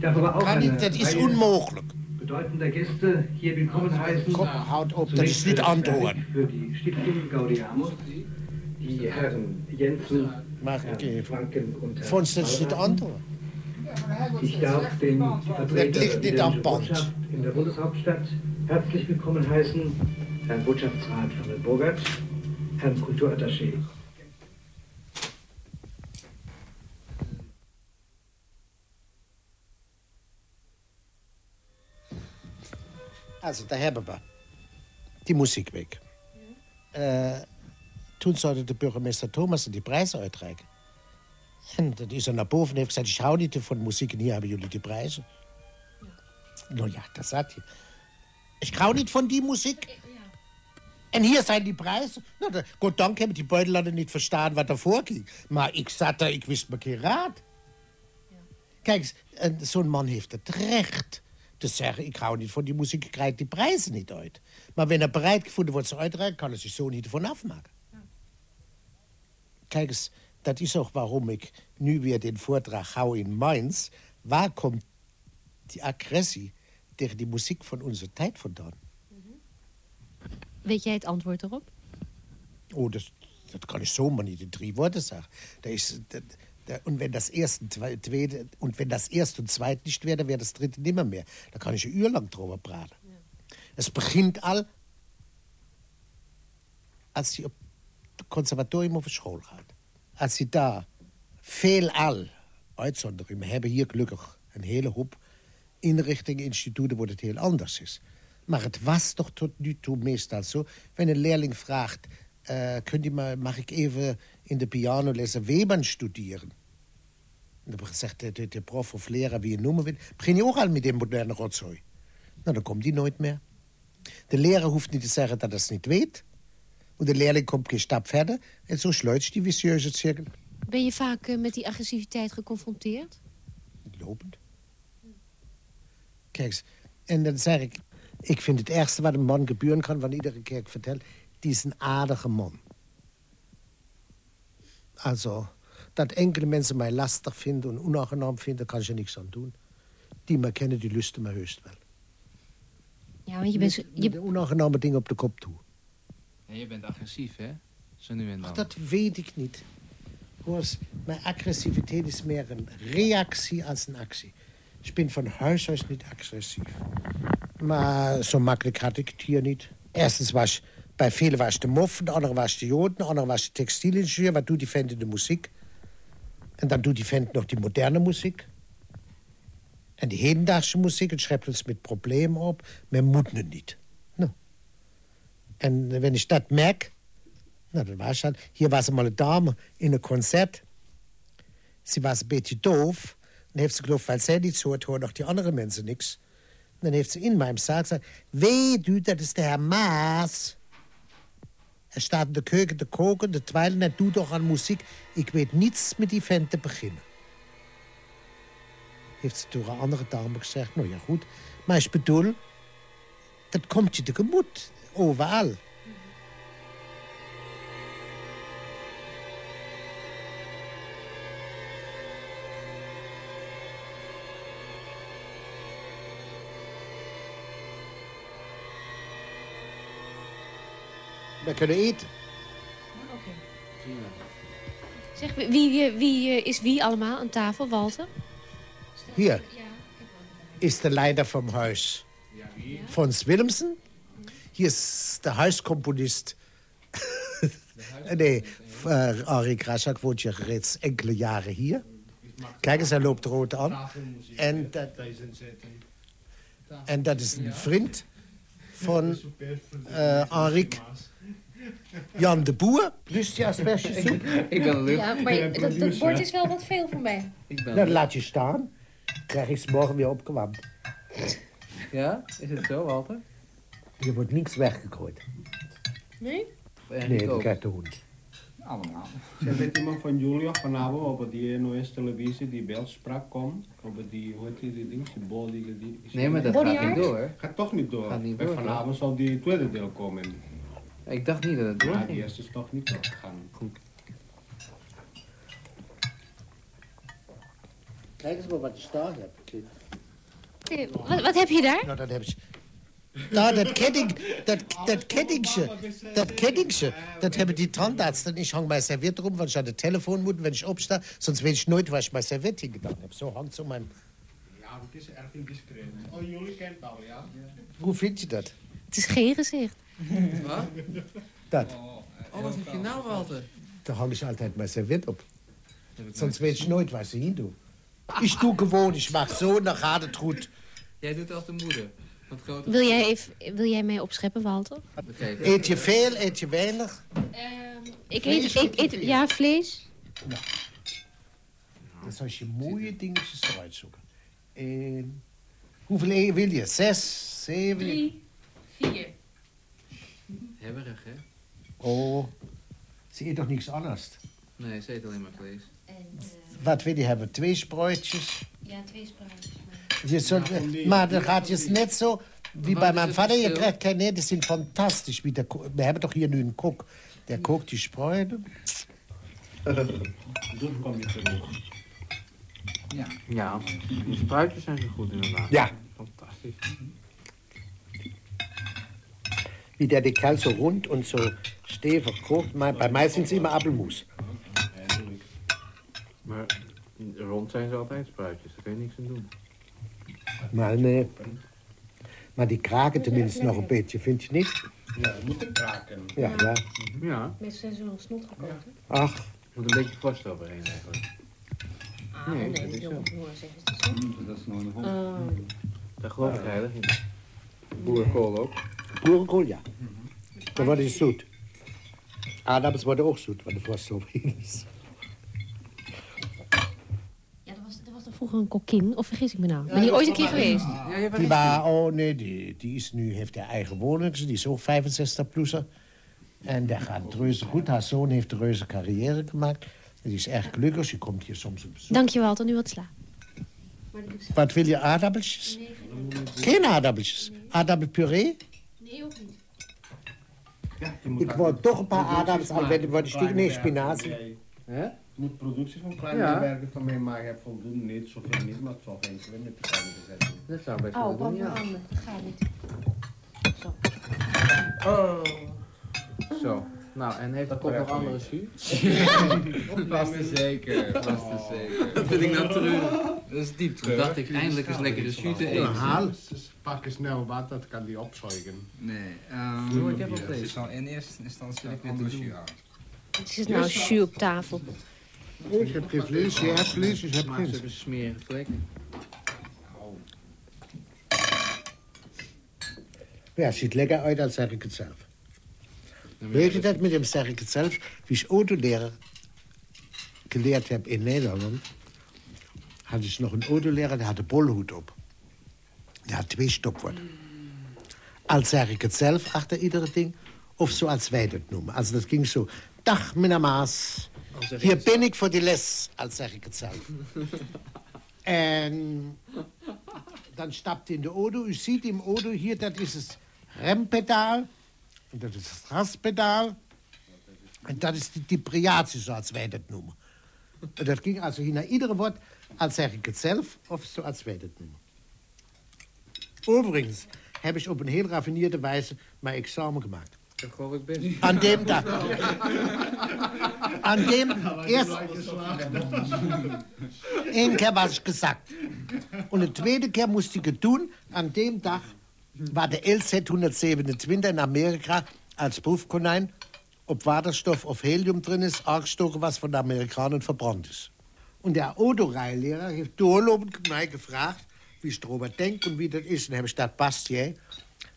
Ich darf aber auch Kann nicht, das ist unmöglich. bedeutender Gäste hier willkommen heißen. Komm, haut auf, das ist nicht für androhen. Für die Stiftung Gaudiamus, die Herren Jensen, Mach okay. Franken und Herr Von das nicht androhen. Ich darf den Vertreter der. Botschaft in der Bundeshauptstadt, herzlich willkommen heißen Herrn Botschaftsrat Flammel Burgert, Herrn Kulturattaché. Also, da hebben we die muziekweek. Eh, toen zouden de burgemeester Thomas die prijzen uitreiken. En dat is er naar boven en heeft gezegd... ik hou niet van muziek en hier hebben jullie die prijzen. Nou ja, dat zat hij. Ik hou niet van die muziek. En hier zijn die prijzen. Nou, de, goddank hebben die buitenlanders niet verstaan wat er voorging. Maar ik zat daar, ik wist me geen raad. Kijk, eens, en zo'n man heeft het recht te zeggen... ik hou niet van die muziek, ik krijg die prijzen niet uit. Maar wenn er bereid gevonden wordt ze uitreiken... kan hij zich zo niet ervan afmaken. Kijk eens, dat is ook waarom ik nu weer den voordrag hou in Mainz. Waar komt die agressie tegen die muziek van onze tijd vandaan? Weet jij het antwoord erop? Oh, dat, dat kan ik zomaar niet in drie woorden zeggen. Dat is, dat, dat, und wenn das erste, zwe- tweede, und wenn das erste und zweite nicht wäre, dann wäre das dritte nimmer mehr. Da kann ich een uur lang drüber praten. Es begint al als je op het conservatorium of school gaat. Als je daar veelal uitzonderingen, we hebben hier gelukkig een hele hoop inrichtingen, instituten waar het heel anders is. Maar het was toch tot nu toe meestal zo. Wenn een leerling vraagt, eh, kunt u maar, mag ik even in de pianolessen Webern studeren? En dan gezegd, de, de, de prof of leraar, wie je noemen wil, begin je ook al met die moderne rotzooi. Nou, dan komt die nooit meer. De leraar hoeft niet te zeggen dat hij het niet weet. En de leerling komt geen stap verder. En zo sluit je die vicieuze cirkel. Ben je vaak eh, met die agressiviteit geconfronteerd? Lopend. Kijk eens, en dan zeg ik... Ik vind het ergste wat een man gebeuren kan, van iedere keer ik vertel... die is een aardige man. Also, dat enkele mensen mij lastig vinden en onaangenaam vinden... kan je niks aan doen. Die me kennen, die lusten me heus wel. Ja, want je bent... zo- Je... De onaangename dingen op de kop toe. Ja, je bent agressief, hè? Zo nu en dan. Ach, dat weet ik niet. Hoor mijn agressiviteit is meer een reactie als een actie. Ik ben van huis uit niet agressief. Maar zo makkelijk had ik het hier niet. Erstens was bij velen was de mof, de andere was de joden, de andere was de textielingenieur. Wat doet die vent in de muziek? En dan doet die vent nog die moderne muziek. En die hedendaagse muziek, het schrijft ons met problemen op. Men moet het niet. Nou. En wenn ik dat merk, nou, dat was dan. Hier was mal een dame in een concert. Ze was een beetje doof. Dan heeft ze geloof weil zij niet het hoort nog die andere mensen niks. Dan heeft ze in mijn zaak gezegd... Weet u, dat is de heer Maas. Hij staat in de keuken te koken, de twijlen en doet toch aan muziek. Ik weet niets met die vent te beginnen. Heeft ze door een andere dame gezegd, nou ja goed. Maar ik bedoel, dat komt je tegemoet, overal. Kunnen eten. Zeg, wie, wie, eh, is wie allemaal aan tafel, Walter? Hier is de leider vom huis. Fons Willemsen. Hier is de huiscomponist. nee, uh, Arie woont je reeds enkele jaren hier. Kijk eens, hij loopt rood aan. En dat, en dat is een vriend van uh, Henrik. Jan de Boer. Lust je asperges? Ik ben leuk. Ja, maar dat, dat bord is wel wat veel voor mij. Ik ben Nou, laat je staan. Krijg ik ze morgen weer opgewarmd. Ja? Is het zo, Walter? Je wordt niks weggegooid. Nee? Nee, dat krijgt de hond. Allemaal. Zij weet iemand van Julia vanavond op die NOS televisie die beeldspraak komt. Op die, hoe heet die, die ding, die body, die, die, Nee, maar dat gaat niet door. Gaat toch niet door. Gaat niet door, vanavond zal die tweede deel komen. Ik dacht niet dat het Ja, die doorging. eerste is toch niet doorgegaan. Goed. Kijk eens maar wat je staan hebt. Nee, wat, wat heb je daar? Nou, dat heb je. Nou, dat ketting, dat, dat kettingje, dat kettingje, dat hebben die tandartsen. Ik hang mijn servet erom, want ik aan de telefoon moet, wenn ich opsta. Sonst weet ik nooit waar ik mijn servet hingedaan heb. Zo hangt zo mijn... het is erg indiscreet. Oh, jullie kent het al, ja? Hoe vind je dat? Het is geen gezicht. Wat? Dat. Oh, wat heb je nou, Walter? Daar hangen ze altijd maar zijn wit op. Sonst weet je nooit waar ze heen doen. Ik doe gewoon, ik mag zo, dan gaat het goed. Jij doet als de moeder. Wat. Wil jij, even, wil jij mij opscheppen, Walter? Eet je veel, eet je weinig? Ik Vlees eet, of ik eet veel? ja, vlees. Dan zal je mooie dingetjes eruit zoeken. En hoeveel e- wil je? Zes, zeven? Vier. Hebberig, hè? Oh, ze eet toch niks anders? Nee, ze eet alleen maar vlees. Wat wil je hebben? Twee spruitjes? Ja, twee spruitjes. Je zult, Ja, van die- maar dan die- gaat je net zo wie bij mijn vader. Je krijgt geen, nee, die zijn fantastisch. Wie der, hebben toch hier nu een kok. Der kookt die spruiten. Dus kom je terug. Ja. Ja, die spruitjes zijn zo goed inderdaad. Ja. Wie der die Kerl so rund und so stevig kookt. Maar bij mij sind sie immer Apfelmus. Maar rond zijn ze altijd spruitjes, daar kun je niks aan doen. Maar nee. Maar die kraken tenminste nog een beetje, vind je niet? Ja, we moeten kraken. Ja, ja. Ja, Meestal zijn ze nog snot gekookt, hè? Ach, er moet een beetje vorst overheen eigenlijk. Ah, Nee, nee, dat is zo. ze. Dat is nog een Oh. Daar geloof ik heilig in. Boerenkool ook. Boerenkool, ja. Dan wordt het zoet. Aardappels worden ook zoet, want de vorst is. Ja, dat was, dat was toch vroeger een kokkin? Of vergis ik me nou? Ben je ooit een keer geweest? Die maar, oh nee, die, die is nu, heeft haar eigen woning, die is ook 65 plusser. En daar gaat het reuze goed. Haar zoon heeft een reuze carrière gemaakt. Die is erg gelukkig, je komt hier soms op bezoek. Dank je, Walter. Nu wat sla. Wat wil je, aardappeltjes? Geen aardappeltjes. Aardappelpuree? Nee, ook niet. Ik word toch een paar aardappels, al weet ik wat ik stiek. Nee, spinazie. Hè? Je moet productie van kleine Ja. werken van mij maken. Je hebt voldoende, niet zoveel niet, maar het zal geen probleem met de kleine bezetting. Dat zou best Oh, wel brand doen, ja. handen. Dat gaat niet. Zo. Oh. Zo. Nou, en heeft de kop nog andere jus? Vast en zeker, vast en zeker. Dat vind ik nou treurig. Dat is diep treurig. Dacht ik eindelijk eens lekker de jus te eten. Haal, pak eens snel wat, dat kan die opzuigen. Nee, Zo, ik heb vlees. is al in eerste instantie Wil ik met de doen. jus aan. Het is nou jus op tafel. Ik heb geen vlees, je hebt vlees, dus je hebt Maar geen. ze hebben smerige vlekken. Ja, ziet lekker uit, dan zeg ik het zelf. Weet je dat met hem zeg ik het zelf? Wie ik autoleraar geleerd heb in Nederland... had dus nog een autoleraar, die had de bolhoed op. Die had twee stopwoorden. Als zeg ik het zelf achter iedere ding... of zoals wij dat noemen. Also dat ging zo... Dag, meneer Maas. Hier ben ik voor die les. Als zeg ik het zelf. En dan stapt hij in de auto. U ziet im auto hier, dat is het rempedaal. En dat is het gaspedaal. En dat is de depriatie, zoals wij dat noemen. En dat ging also hier naar iedere woord, als zeg ik het zelf of zoals wij dat noemen. Overigens heb ik op een heel raffineerde wijze mijn examen gemaakt. Dat geloof ik best. Aan dem dag. Aan dem eerst... Eén keer was ik gezakt. En de tweede keer moest ik het doen. Aan dem dag war de LZ-127 in Amerika als proefkonijn op waterstof of helium drin is, aangestoken was van de Amerikanen verbrand is. En de autorijleraar heeft doorlopend mij gevraagd wie ik erover denkt en wie dat is. En dan heb ik gezegd, past jij?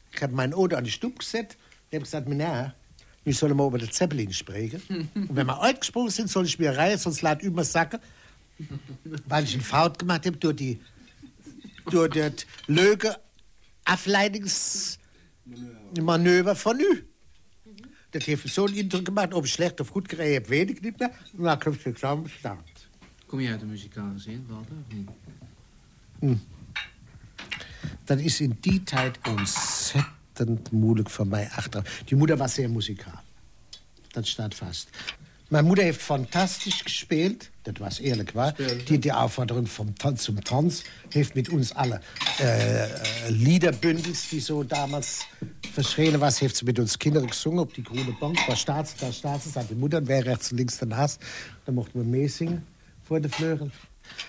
Ik heb mijn auto aan de stoep gezet. Dan heb ik gezegd, meneer, nu zullen we over de Zeppelin spreken. en wenn wir uitgesproken sind, soll ich mir rijden, sonst laat u me zakken. Weil ich een fout gemacht heb door, die, door dat leuke afleidingsmanoeuvre van u. Dat heeft zo'n indruk gemaakt. Of slecht of goed gereden heb, weet ik niet meer. Maar ik heb het examen bestaan. Kom je uit een muzikale zin, Walter? Of niet? Hm. Dat is in die tijd ontzettend moeilijk voor mij achteraf. Die moeder was zeer muzikaal. Dat staat vast. Mijn moeder heeft fantastisch gespeeld. Dat was eerlijk waar. Die die Aufforderung vom Tanz zum Tanz heeft met ons alle äh, äh, Liederbündels, die so damals verschenen was, heeft ze met ons kinderen gezongen op die groene bank. Waar staat ze, daar staat ze, staat die moeder. En wij rechts en links daarnaast. Dan mochten we meezingen voor de vleugel.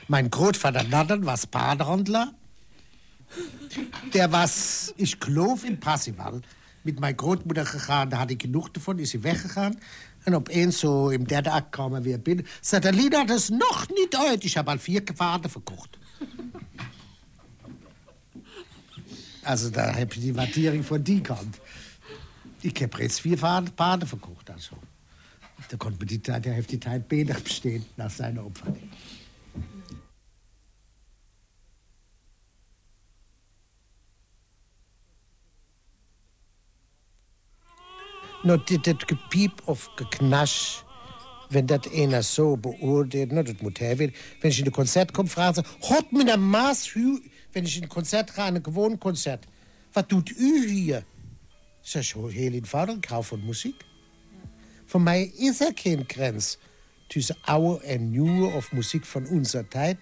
Mein Großvater Naddern war Badehandler. Der war, ich geloof in Passival. Mit meiner Grootmoeder gegaan, daar had ik genoeg ervan, is hij weggegaan. En opeens, zo im derde act, kwam er weer binnen. Zei Lina, dat is nog niet uit. Ik heb al vier paarden verkocht. Also, daar heb je die waardering voor die kant. Ik heb reeds vier paarden verkocht. Also. Da konnte man die, der heeft die tijd beter bestehen, nach seiner Opvatting. Nou, dit, dit gepiep of geknasch, wenn dat einer so beoordeelt, nou, dat moet hij weer. Wenn ich in een concert kom, vragen ze, God met een maas, wenn ich in een concert ga, een gewoon concert. Wat doet u hier? Zeg, heel eenvoudig, ik hou van muziek. Voor mij is er geen grens tussen oude en nieuwe of muziek van onze tijd.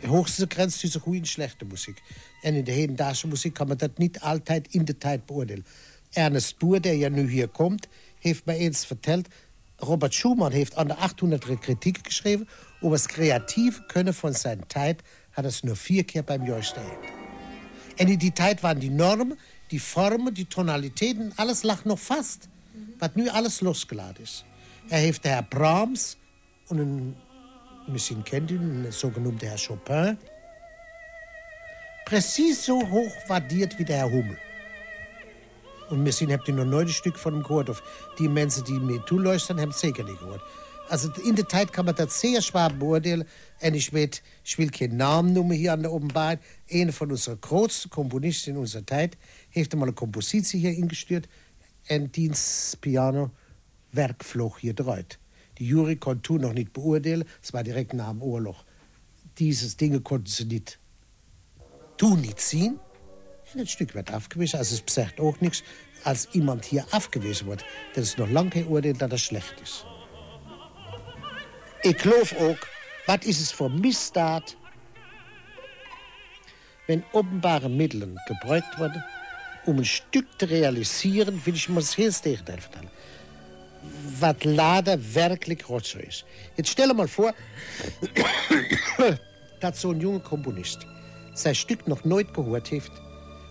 De hoogste grens tussen goede en slechte muziek. En in de hedendaagse muziek kan man dat niet altijd in de tijd beoordelen. Ernest Boer, der ja nu hier komt, heeft mij eens verteld... Robert Schumann heeft aan de 800 kritiek geschreven... over het creatieve kunnen van zijn tijd... had het nur vier keer beim juiste En in die tijd waren die Normen, die Vormen, die Tonalitäten... alles lag nog vast. Wat nu alles losgelaten is. Er heeft de heer Brahms... en een, misschien kent u een zogenoemde heer Chopin... precies zo hoog waardeerd wie de heer Hummel. En misschien hebt u nog nooit een stuk van hem gehoord. Of die mensen die mee toeluisteren, hebben het zeker niet gehoord. Also in der tijd kan man dat zeer zwaar beoordelen. En ik weet, ik wil geen naam noemen hier aan de openbaar. Een van onze grootste componisten in onze tijd... heeft hem al een compositie hier ingestuurd. En diens pianowerk vloog hier eruit. Die jury kon toen nog niet beoordelen. Het was direct na de oorlog. Deze dingen konden ze niet, toen niet zien. En het stuk werd afgewezen. Also het zegt ook niks als iemand hier afgewezen wordt. Dat is nog lang geen oordeel dat het slecht is. Ik geloof ook, wat is het voor misdaad... wenn openbare middelen gebruikt worden... om een stuk te realiseren, wil ik maar het heel tegendeel vertellen. Wat later werkelijk rotzooi is. Jetzt stel je maar voor dat zo'n jonge componist zijn stuk nog nooit gehoord heeft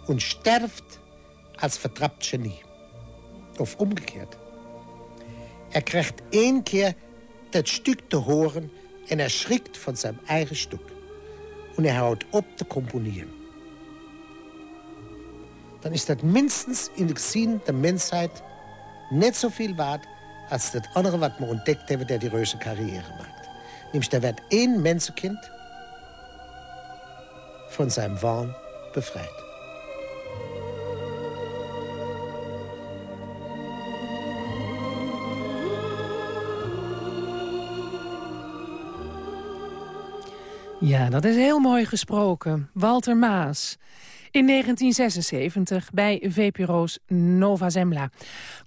und sterft als vertrappt Genie. Of umgekehrt. Er krijgt één keer dat stuk te horen en er schrikt van zijn eigen stuk. En hij houdt op te componeren. Dan is dat minstens in de gezien der mensheid net zoveel waard als dat andere wat we ontdekt hebben dat die reuze carrière maakt. Nämlich, er werd één mensenkind van zijn waan bevrijd. Ja, dat is heel mooi gesproken. Walter Maas. In 1976 bij VPRO's Nova Zembla.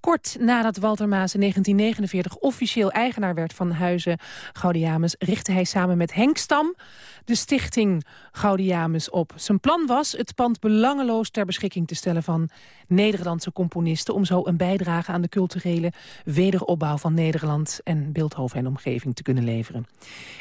Kort nadat Walter Maas in 1949 officieel eigenaar werd van Huizen Gaudiamus... richtte hij samen met Henk Stam de stichting Gaudiamus op. Zijn plan was het pand belangeloos ter beschikking te stellen van Nederlandse componisten... om zo een bijdrage aan de culturele wederopbouw van Nederland... en Beeldhoven en omgeving te kunnen leveren.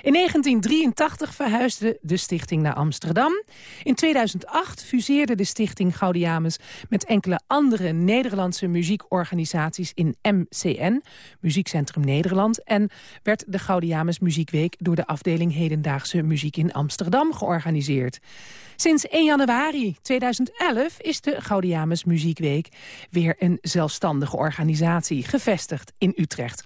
In 1983 verhuisde de stichting naar Amsterdam. In 2008 fuseerde de stichting Gaudiamus met enkele andere Nederlandse muziekorganisaties in MCN, Muziekcentrum Nederland, en werd de Gaudiamus Muziekweek door de afdeling Hedendaagse Muziek in Amsterdam georganiseerd. Sinds 1 januari 2011 is de Gaudiamus Muziekweek weer een zelfstandige organisatie, gevestigd in Utrecht.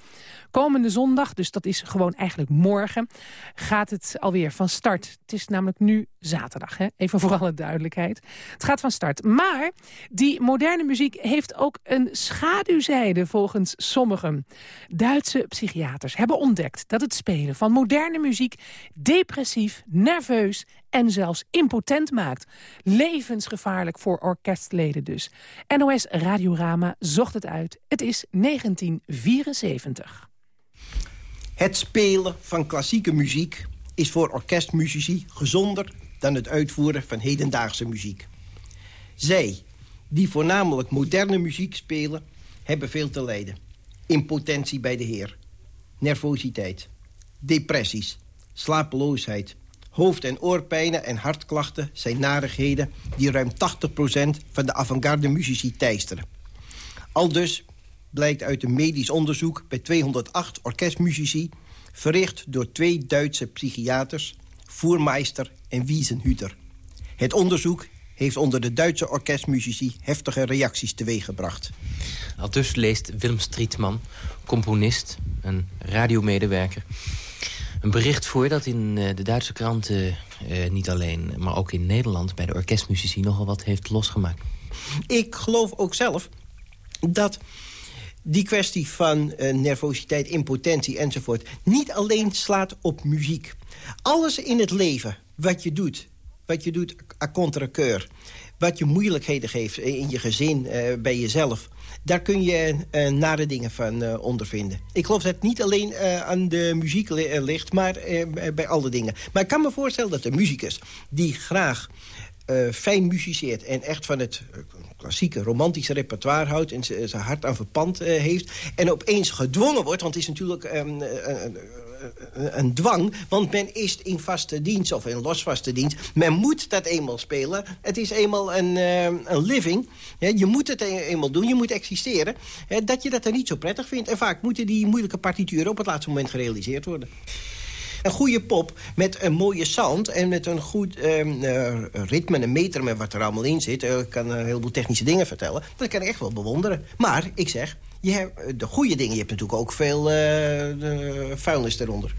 Komende zondag, dus dat is gewoon eigenlijk morgen, gaat het alweer van start. Het is namelijk nu zaterdag, hè? even voor alle duidelijkheid. Het gaat van start. Maar die moderne muziek heeft ook een schaduwzijde volgens sommigen. Duitse psychiaters hebben ontdekt dat het spelen van moderne muziek depressief, nerveus en zelfs impotent maakt. Levensgevaarlijk voor orkestleden dus. NOS Radiorama zocht het uit. Het is 1974. Het spelen van klassieke muziek is voor orkestmuzici gezonder dan het uitvoeren van hedendaagse muziek. Zij, die voornamelijk moderne muziek spelen, hebben veel te lijden. Impotentie bij de heer, nervositeit, depressies, slapeloosheid. Hoofd- en oorpijnen en hartklachten zijn narigheden... die ruim 80% van de avant-garde muzici teisteren. Aldus blijkt uit een medisch onderzoek bij 208 orkestmuzici... verricht door twee Duitse psychiaters, Voermeister en Wiesenhüter. Het onderzoek heeft onder de Duitse orkestmuzici heftige reacties teweeggebracht. Al dus leest Willem Strietman, componist, een radiomedewerker... een bericht voor dat in eh, de Duitse kranten eh, niet alleen... maar ook in Nederland bij de orkestmuzici nogal wat heeft losgemaakt. Ik geloof ook zelf dat die kwestie van uh, nervositeit, impotentie enzovoort... niet alleen slaat op muziek. Alles in het leven wat je doet, wat je doet à contre wat je moeilijkheden geeft in je gezin, uh, bij jezelf... daar kun je nare dingen van ondervinden. Ik geloof dat het niet alleen aan de muziek ligt, maar bij alle dingen. Maar ik kan me voorstellen dat de muzikus die graag uh, fijn muziceert en echt van het klassieke romantische repertoire houdt... en zijn hart aan verpand heeft... en opeens gedwongen wordt, want het is natuurlijk um, een, een dwang... want men is in vaste dienst of in losvaste dienst. Men moet dat eenmaal spelen. Het is eenmaal een, uh, een living. je moet het eenmaal doen, je moet existeren. dat je dat dan niet zo prettig vindt. En vaak moeten die moeilijke partituren op het laatste moment gerealiseerd worden. Een goede pop met een mooie sound en met een goed uh, ritme en meter met wat er allemaal in zit. Ik kan een heleboel technische dingen vertellen. Dat kan ik echt wel bewonderen. Maar, ik zeg, je hebt de goede dingen. Je hebt natuurlijk ook veel uh, de vuilnis eronder.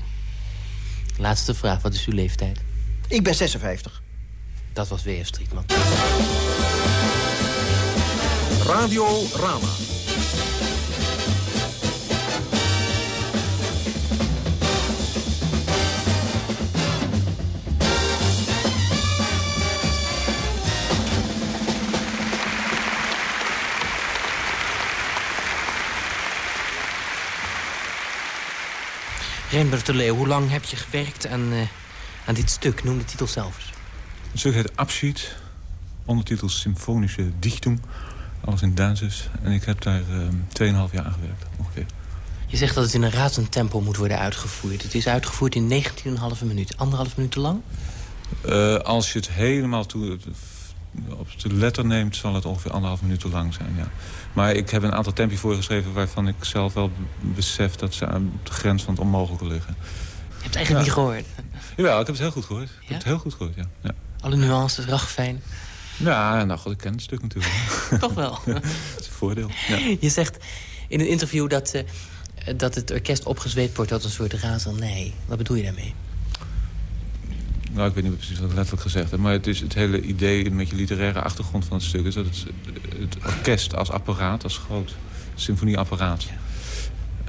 Laatste vraag, wat is uw leeftijd? Ik ben 56. Dat was W.F. Strietman. Radio Rama. Rembert de Leeuw, hoe lang heb je gewerkt aan, uh, aan dit stuk? Noem de titel zelf eens. Het stuk heet Abschied. Ondertitel Symfonische Dichtung. Alles in Duits En ik heb daar uh, 2,5 jaar aan gewerkt, ongeveer. Je zegt dat het in een razend tempo moet worden uitgevoerd. Het is uitgevoerd in 19,5 minuut. Anderhalf minuut lang? Uh, als je het helemaal toe, op de letter neemt... zal het ongeveer anderhalf minuut te lang zijn, ja. Maar ik heb een aantal tempi voorgeschreven... waarvan ik zelf wel besef dat ze aan de grens van het onmogelijke liggen. Je hebt het eigenlijk niet gehoord? Jawel, ik heb het heel goed gehoord. Ik heb het heel goed gehoord, ja. ja. Alle nuances, ragfijn. Ja, nou god, ik ken het stuk natuurlijk. Toch wel? dat is een voordeel. Ja. Je zegt in een interview dat, uh, dat het orkest opgezweept wordt tot een soort razernij. Wat bedoel je daarmee? Nou, ik weet niet precies wat ik letterlijk gezegd heb... maar het is het hele idee met je literaire achtergrond van het stuk... is dat het, het orkest als apparaat, als groot symfonieapparaat... Ja.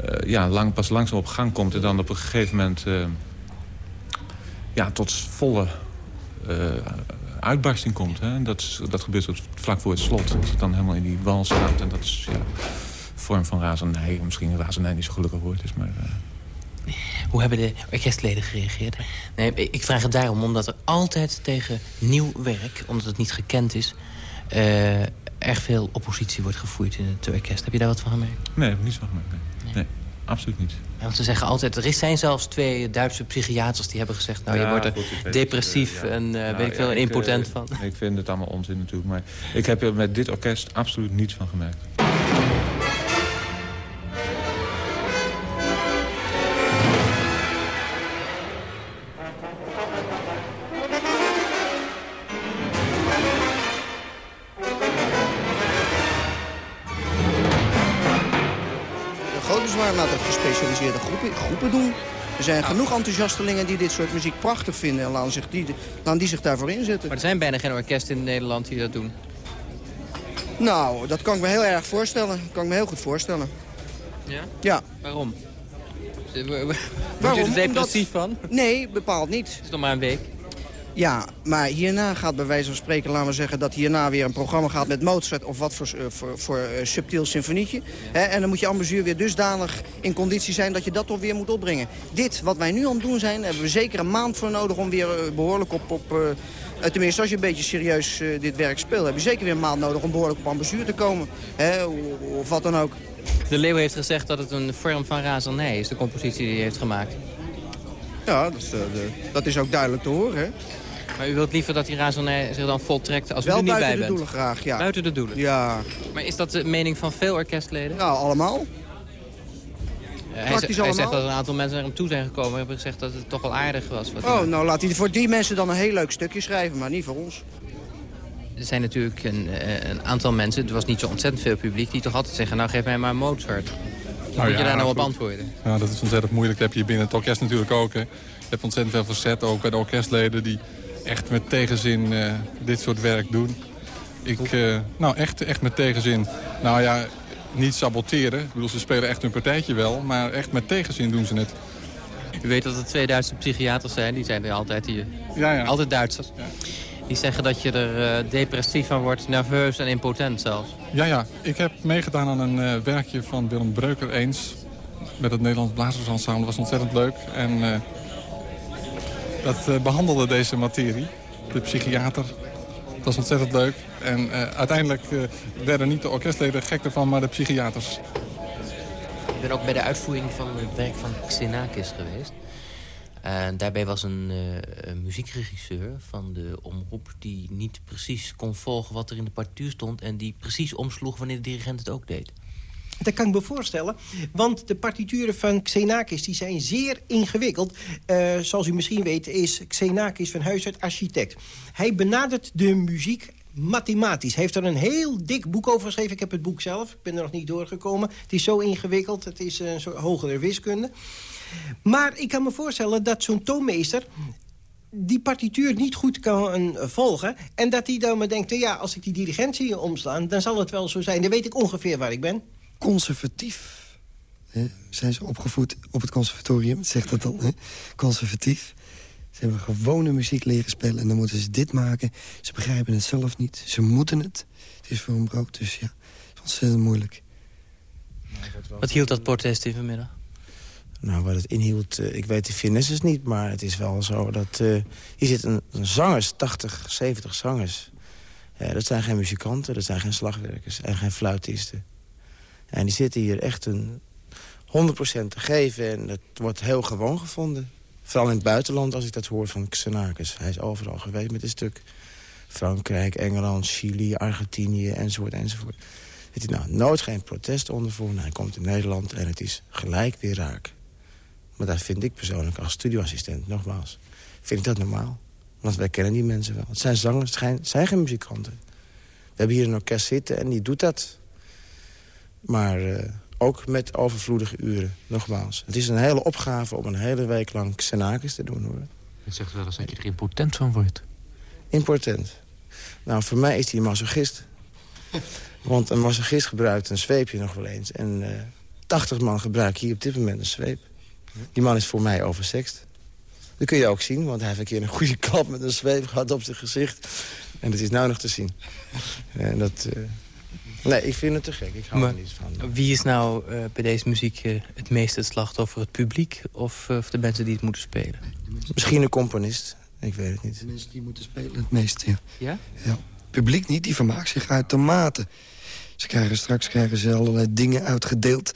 Uh, ja, lang, pas langzaam op gang komt en dan op een gegeven moment... Uh, ja, tot volle uh, uitbarsting komt. Hè? Dat, is, dat gebeurt vlak voor het slot. Als het dan helemaal in die wal staat. En dat is ja, vorm van razernij. Misschien een razernij niet zo gelukkig woord is, maar... Hoe hebben de orkestleden gereageerd? Nee, ik vraag het daarom omdat er altijd tegen nieuw werk... omdat het niet gekend is... Uh, erg veel oppositie wordt gevoerd in het orkest. Heb je daar wat van gemerkt? Nee, heb ik niets van gemerkt. Nee. nee. nee absoluut niet. Ja, want ze zeggen altijd... Er zijn zelfs twee Duitse psychiaters die hebben gezegd... nou, ja, je wordt er goed, depressief uh, ja. en uh, nou, weet ik veel, en impotent van. Ik vind het allemaal onzin natuurlijk. Maar ik heb er met dit orkest absoluut niets van gemerkt. Doen. Er zijn genoeg enthousiastelingen die dit soort muziek prachtig vinden... en laten, zich die, laten die zich daarvoor inzetten. Maar er zijn bijna geen orkesten in Nederland die dat doen. Nou, dat kan ik me heel erg voorstellen. Dat kan ik me heel goed voorstellen. Ja? Ja. Waarom? Wordt u er depressief van? Nee, bepaald niet. Het is nog maar een week. Ja, maar hierna gaat bij wijze van spreken, laten we zeggen... dat hierna weer een programma gaat met Mozart of wat voor, uh, voor, voor uh, subtiel symfonietje. En dan moet je ambazuur weer dusdanig in conditie zijn... dat je dat toch weer moet opbrengen. Dit, wat wij nu aan het doen zijn, hebben we zeker een maand voor nodig... om weer uh, behoorlijk op... op tenminste, als je een beetje serieus dit werk speelt... heb je zeker weer een maand nodig om behoorlijk op ambazuur te komen. Of wat dan ook. De Leeuw heeft gezegd dat het een vorm van razernij is, de compositie die hij heeft gemaakt. Ja, dat, is, eh, de- dat is ook duidelijk te horen, hè? Maar u wilt liever dat die razernij zich dan voltrekt als u Wel er niet buiten bij de bent? doelen graag, ja. Buiten de doelen? Ja. Maar is dat de mening van veel orkestleden? Nou, allemaal. Eh, hij, praktisch zegt- hij zegt dat een aantal mensen naar hem toe zijn gekomen... en hebben gezegd dat het toch wel aardig was. Wat Oh, nou laat hij voor die mensen dan een heel leuk stukje schrijven, maar niet voor ons. Er zijn natuurlijk een, eh, een aantal mensen, er was niet zo ontzettend veel publiek... die toch altijd zeggen, nou geef mij maar Mozart. Hoe Nou moet je daar nou op antwoorden? Ja, dat is ontzettend moeilijk. Dat heb je binnen het orkest natuurlijk ook. Hè. Je hebt ontzettend veel verzet, ook bij de orkestleden... die echt met tegenzin eh, dit soort werk doen. Ik, eh, nou, echt, echt met tegenzin. Nou ja, niet saboteren. Ik bedoel, ze spelen echt hun partijtje wel. Maar echt met tegenzin doen ze het. U weet dat er twee Duitse psychiaters zijn, die zijn er altijd hier. Ja, ja. Altijd Duitsers. Die zeggen dat je er eh, depressief van wordt, nerveus en impotent zelfs. Ja, ja. Ik heb meegedaan aan een werkje van Willem Breuker eens. Met het Nederlands Blazersensemble. Dat was ontzettend leuk. En dat eh, behandelde deze materie. De psychiater. Dat was ontzettend leuk. En eh, uiteindelijk eh, werden niet de orkestleden gek ervan, maar de psychiaters. Ik ben ook bij de uitvoering van het werk van Xenakis geweest. Daarbij was een, een muziekregisseur van de omroep... die niet precies kon volgen wat er in de partituur stond... en die precies omsloeg wanneer de dirigent het ook deed. Dat kan ik me voorstellen. Want de partituren van Xenakis die zijn zeer ingewikkeld. Eh, zoals u misschien weet is Xenakis van huis uit architect. Hij benadert de muziek mathematisch. Hij heeft er een heel dik boek over geschreven. Ik heb het boek zelf. Ik ben er nog niet doorgekomen. Het is zo ingewikkeld. Het is een soort hogere wiskunde. Maar ik kan me voorstellen dat zo'n toonmeester die partituur niet goed kan eh, volgen... en dat hij dan maar denkt, nou ja, als ik die dirigentie omslaan... dan zal het wel zo zijn. Dan weet ik ongeveer waar ik ben. Conservatief. Hè? Zijn ze opgevoed op het conservatorium, zegt dat dan, hè? conservatief. Ze hebben gewone muziek leren spelen en dan moeten ze dit maken. Ze begrijpen het zelf niet, ze moeten het. Het is voor een brood, dus ja, het is ontzettend moeilijk. Wat hield dat protest in vanmiddag? Nou, wat het inhield, eh, ik weet de finesses niet, maar het is wel zo dat... eh, hier zitten een zangers, 80, 70 zangers. Ja, dat zijn geen muzikanten, dat zijn geen slagwerkers en geen fluitisten. En die zitten hier echt een 100% te geven en dat wordt heel gewoon gevonden. Vooral in het buitenland, als ik dat hoor van Xenakis. Hij is overal geweest met dit stuk. Frankrijk, Engeland, Chili, Argentinië, enzovoort, enzovoort. Heeft hij nou nooit geen protest ondervonden. Hij komt in Nederland en het is gelijk weer raak. Maar dat vind ik persoonlijk als studioassistent, nogmaals... vind ik dat normaal. Want wij kennen die mensen wel. Het zijn zangers, het zijn geen muzikanten. We hebben hier een orkest zitten en die doet dat. Maar eh, ook met overvloedige uren, nogmaals. Het is een hele opgave om een hele week lang Xenakis te doen, hoor. Je zegt wel eens dat je er impotent van wordt. Important. Nou, voor mij is hij een masochist. Want een masochist gebruikt een zweepje nog wel eens. En eh 80 man gebruiken hier op dit moment een zweep. Die man is voor mij oversext. Dat kun je ook zien, want hij heeft een keer een goede klap met een zweep gehad op zijn gezicht. En dat is nou nog te zien. En dat... eh, Nee, ik vind het te gek. Ik hou Maar er niet van. wie is nou eh, bij deze muziek eh, het meest het slachtoffer? Het publiek of, eh, of de mensen die het moeten spelen? Misschien een componist. Ik weet het niet. De mensen die moeten spelen het meest, ja. Ja? ja. Publiek niet, die vermaakt zich uitermate. Ze krijgen straks krijgen ze allerlei dingen uitgedeeld.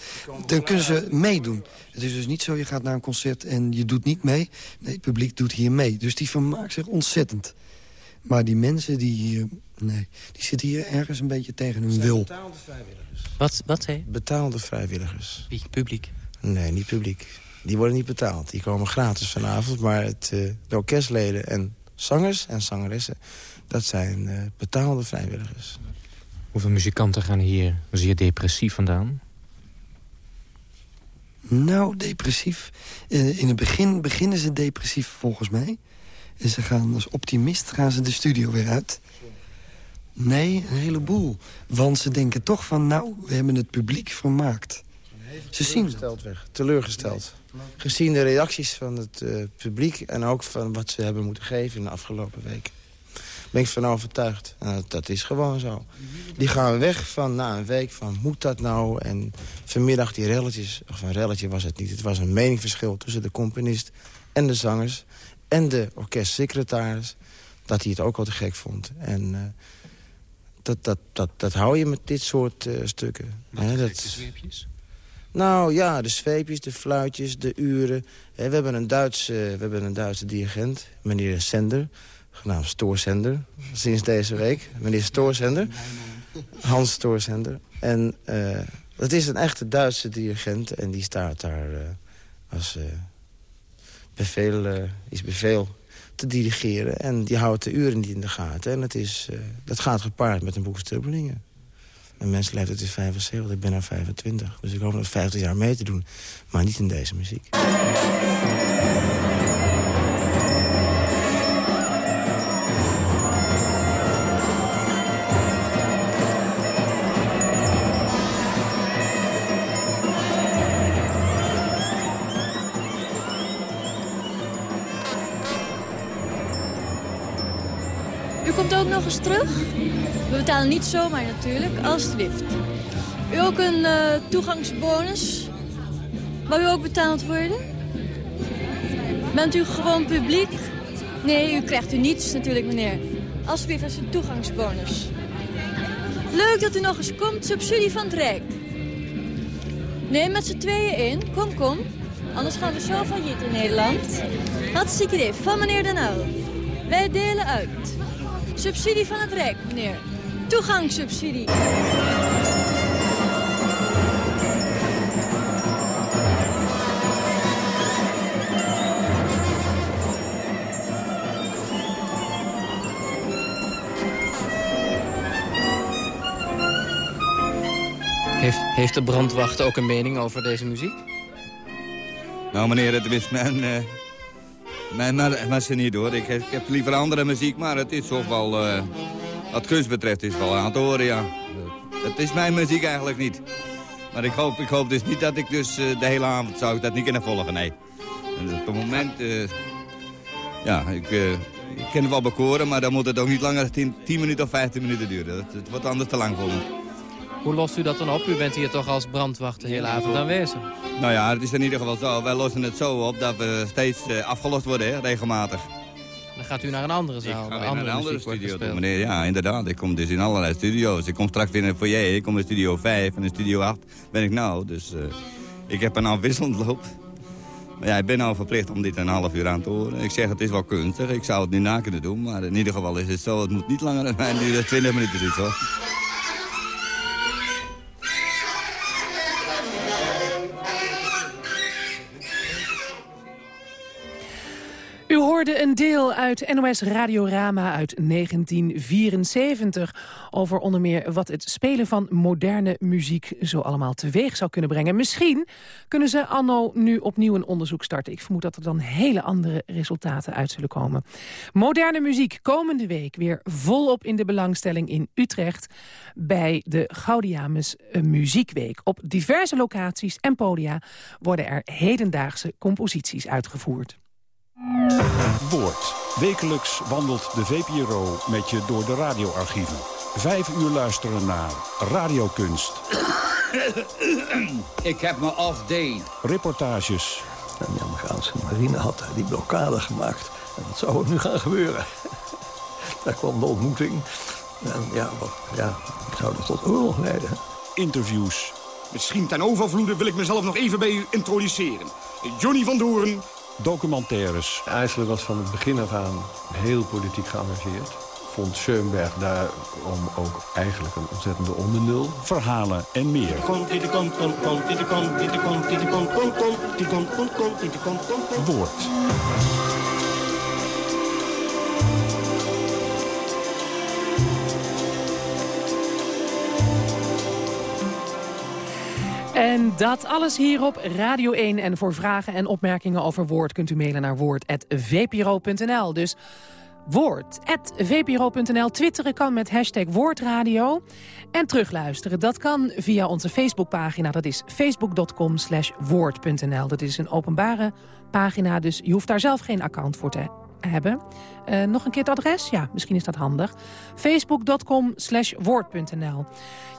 Dan kunnen ze meedoen. Het is dus niet zo, je gaat naar een concert en je doet niet mee. Nee, het publiek doet hier mee. Dus die vermaakt zich ontzettend. Maar die mensen die hier... Nee, die zitten hier ergens een beetje tegen hun wil. Betaalde vrijwilligers. Wat, wat? Betaalde vrijwilligers. Wie? Publiek? Nee, niet publiek. Die worden niet betaald. Die komen gratis vanavond. Maar het, eh, de orkestleden en zangers en zangeressen... dat zijn eh, betaalde vrijwilligers. Hoeveel muzikanten gaan hier zeer depressief vandaan? Nou, depressief. Eh, in het begin beginnen ze depressief volgens mij. En ze gaan als optimist gaan ze de studio weer uit. Nee, een heleboel. Want ze denken toch van, nou, we hebben het publiek vermaakt. Ze zien. Teleurgesteld weg. Teleurgesteld. Gezien de reacties van het eh, publiek... en ook van wat ze hebben moeten geven in de afgelopen week. Ben ik van overtuigd. Dat, dat is gewoon zo. Die gaan weg van na een week van moet dat nou? En vanmiddag die relletjes... of een relletje was het niet. Het was een meningsverschil tussen de componist en de zangers... en de orkestsecretaris. Dat hij het ook al te gek vond. En... eh, dat, dat, dat, dat hou je met dit soort eh, stukken. Hè, dat, Nou ja, de zweepjes, de fluitjes, de uren. we, hebben een Duitse, we hebben een Duitse dirigent, meneer Sender. Genaamd Stoorsender, sinds deze week. Meneer Stoorsender. Hans Stoorsender. En uh, dat is een echte Duitse dirigent. En die staat daar uh, als beveel, is beveel te dirigeren. En die houdt de uren niet in de gaten. En het is, dat gaat gepaard met een boek strubbelingen. Mijn mensenleeftijd is 75, ik ben er 25. Dus ik hoop nog 50 jaar mee te doen. Maar niet in deze muziek. Komt ook nog eens terug? We betalen niet zomaar natuurlijk, alstublieft. U ook een uh, toegangsbonus? Wou u ook betaald worden? Bent u gewoon publiek? Nee, u krijgt u niets natuurlijk, meneer. Alsjeblieft, als een toegangsbonus. Leuk dat u nog eens komt, subsidie van het Rijk. Neem met z'n tweeën in, kom, kom. Anders gaan we zo failliet in Nederland. Hartstikke idee, van meneer Den. Wij delen uit. Subsidie van het Rijk, meneer. Toegangssubsidie. Heeft, heeft de brandwacht ook een mening over deze muziek? Nou meneer, het is mijn, uh, mijn maar, niet hoor. Ik, ik, heb liever andere muziek, maar het is toch wel... Uh, wat kunst betreft is wel aan het horen, ja. Het is mijn muziek eigenlijk niet. Maar ik hoop, ik hoop dus niet dat ik dus uh, de hele avond zou dat niet kunnen volgen, nee. En op het moment, ja, ik, ik kan het wel bekoren, maar dan moet het ook niet langer 10, 10 minuten of 15 minuten duren. Het, het wordt anders te lang voor me. Hoe lost u dat dan op? U bent hier toch als brandwacht de hele avond aanwezig. Nou ja, het is in ieder geval zo. Wij lossen het zo op dat we steeds uh, afgelost worden, hè, regelmatig. Dan gaat u naar een andere zaal, ik ga een andere, naar een andere studio toe, meneer. Ja, inderdaad. Ik kom dus in allerlei studio's. Ik kom straks weer in het foyer. Ik kom in studio 5 en in studio 8 ben ik nou. Dus uh, ik heb een afwisselend loop. Maar ja, ik ben nou verplicht om dit een half uur aan te horen. Ik zeg, het is wel kunstig. Ik zou het niet na kunnen doen. Maar in ieder geval is het zo. Het moet niet langer dan 20 minuten duren, hoor. Een deel uit NOS Radiorama uit 1974... over onder meer wat het spelen van moderne muziek zo allemaal teweeg zou kunnen brengen. Misschien kunnen ze anno nu opnieuw een onderzoek starten. Ik vermoed dat er dan hele andere resultaten uit zullen komen. Moderne muziek komende week weer volop in de belangstelling in Utrecht... bij de Gaudiamus Muziekweek. Op diverse locaties en podia worden er hedendaagse composities uitgevoerd. Woord. Wekelijks wandelt de VPRO met je door de radioarchieven. Vijf uur luisteren naar radiokunst. Ik heb me off day. Reportages. En de Amerikaanse marine had die blokkade gemaakt. En wat zou er nu gaan gebeuren? Daar kwam de ontmoeting. En ja, wat, ja zou dat tot oorlog leiden. Interviews. Misschien ten overvloede wil ik mezelf nog even bij u introduceren. Johnny van Doorn, documentaires. IJsselen was van het begin af aan heel politiek geëngageerd. Vond Schoenberg daarom ook eigenlijk een ontzettende ondernul. Verhalen en meer. Woord. En dat alles hier op Radio 1. En voor vragen en opmerkingen over Woord kunt u mailen naar woord.vpro.nl. Dus woord.vpro.nl. Twitteren kan met hashtag Woordradio. En terugluisteren, dat kan via onze Facebookpagina. Dat is facebook.com slash woord.nl. Dat is een openbare pagina, dus je hoeft daar zelf geen account voor te hebben. Eh, nog een keer het adres? Ja, misschien is dat handig. facebook.com slash woord.nl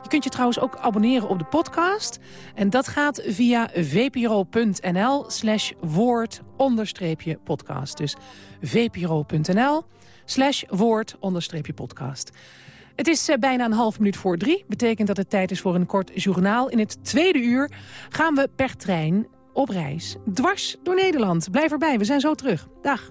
Je kunt je trouwens ook abonneren op de podcast. En dat gaat via vpro.nl slash woord onderstreepje podcast. Dus vpro.nl slash woord onderstreepje podcast. Het is eh, bijna een half minuut voor drie. Betekent dat het tijd is voor een kort journaal. In het tweede uur gaan we per trein op reis. Dwars door Nederland. Blijf erbij, we zijn zo terug. Dag.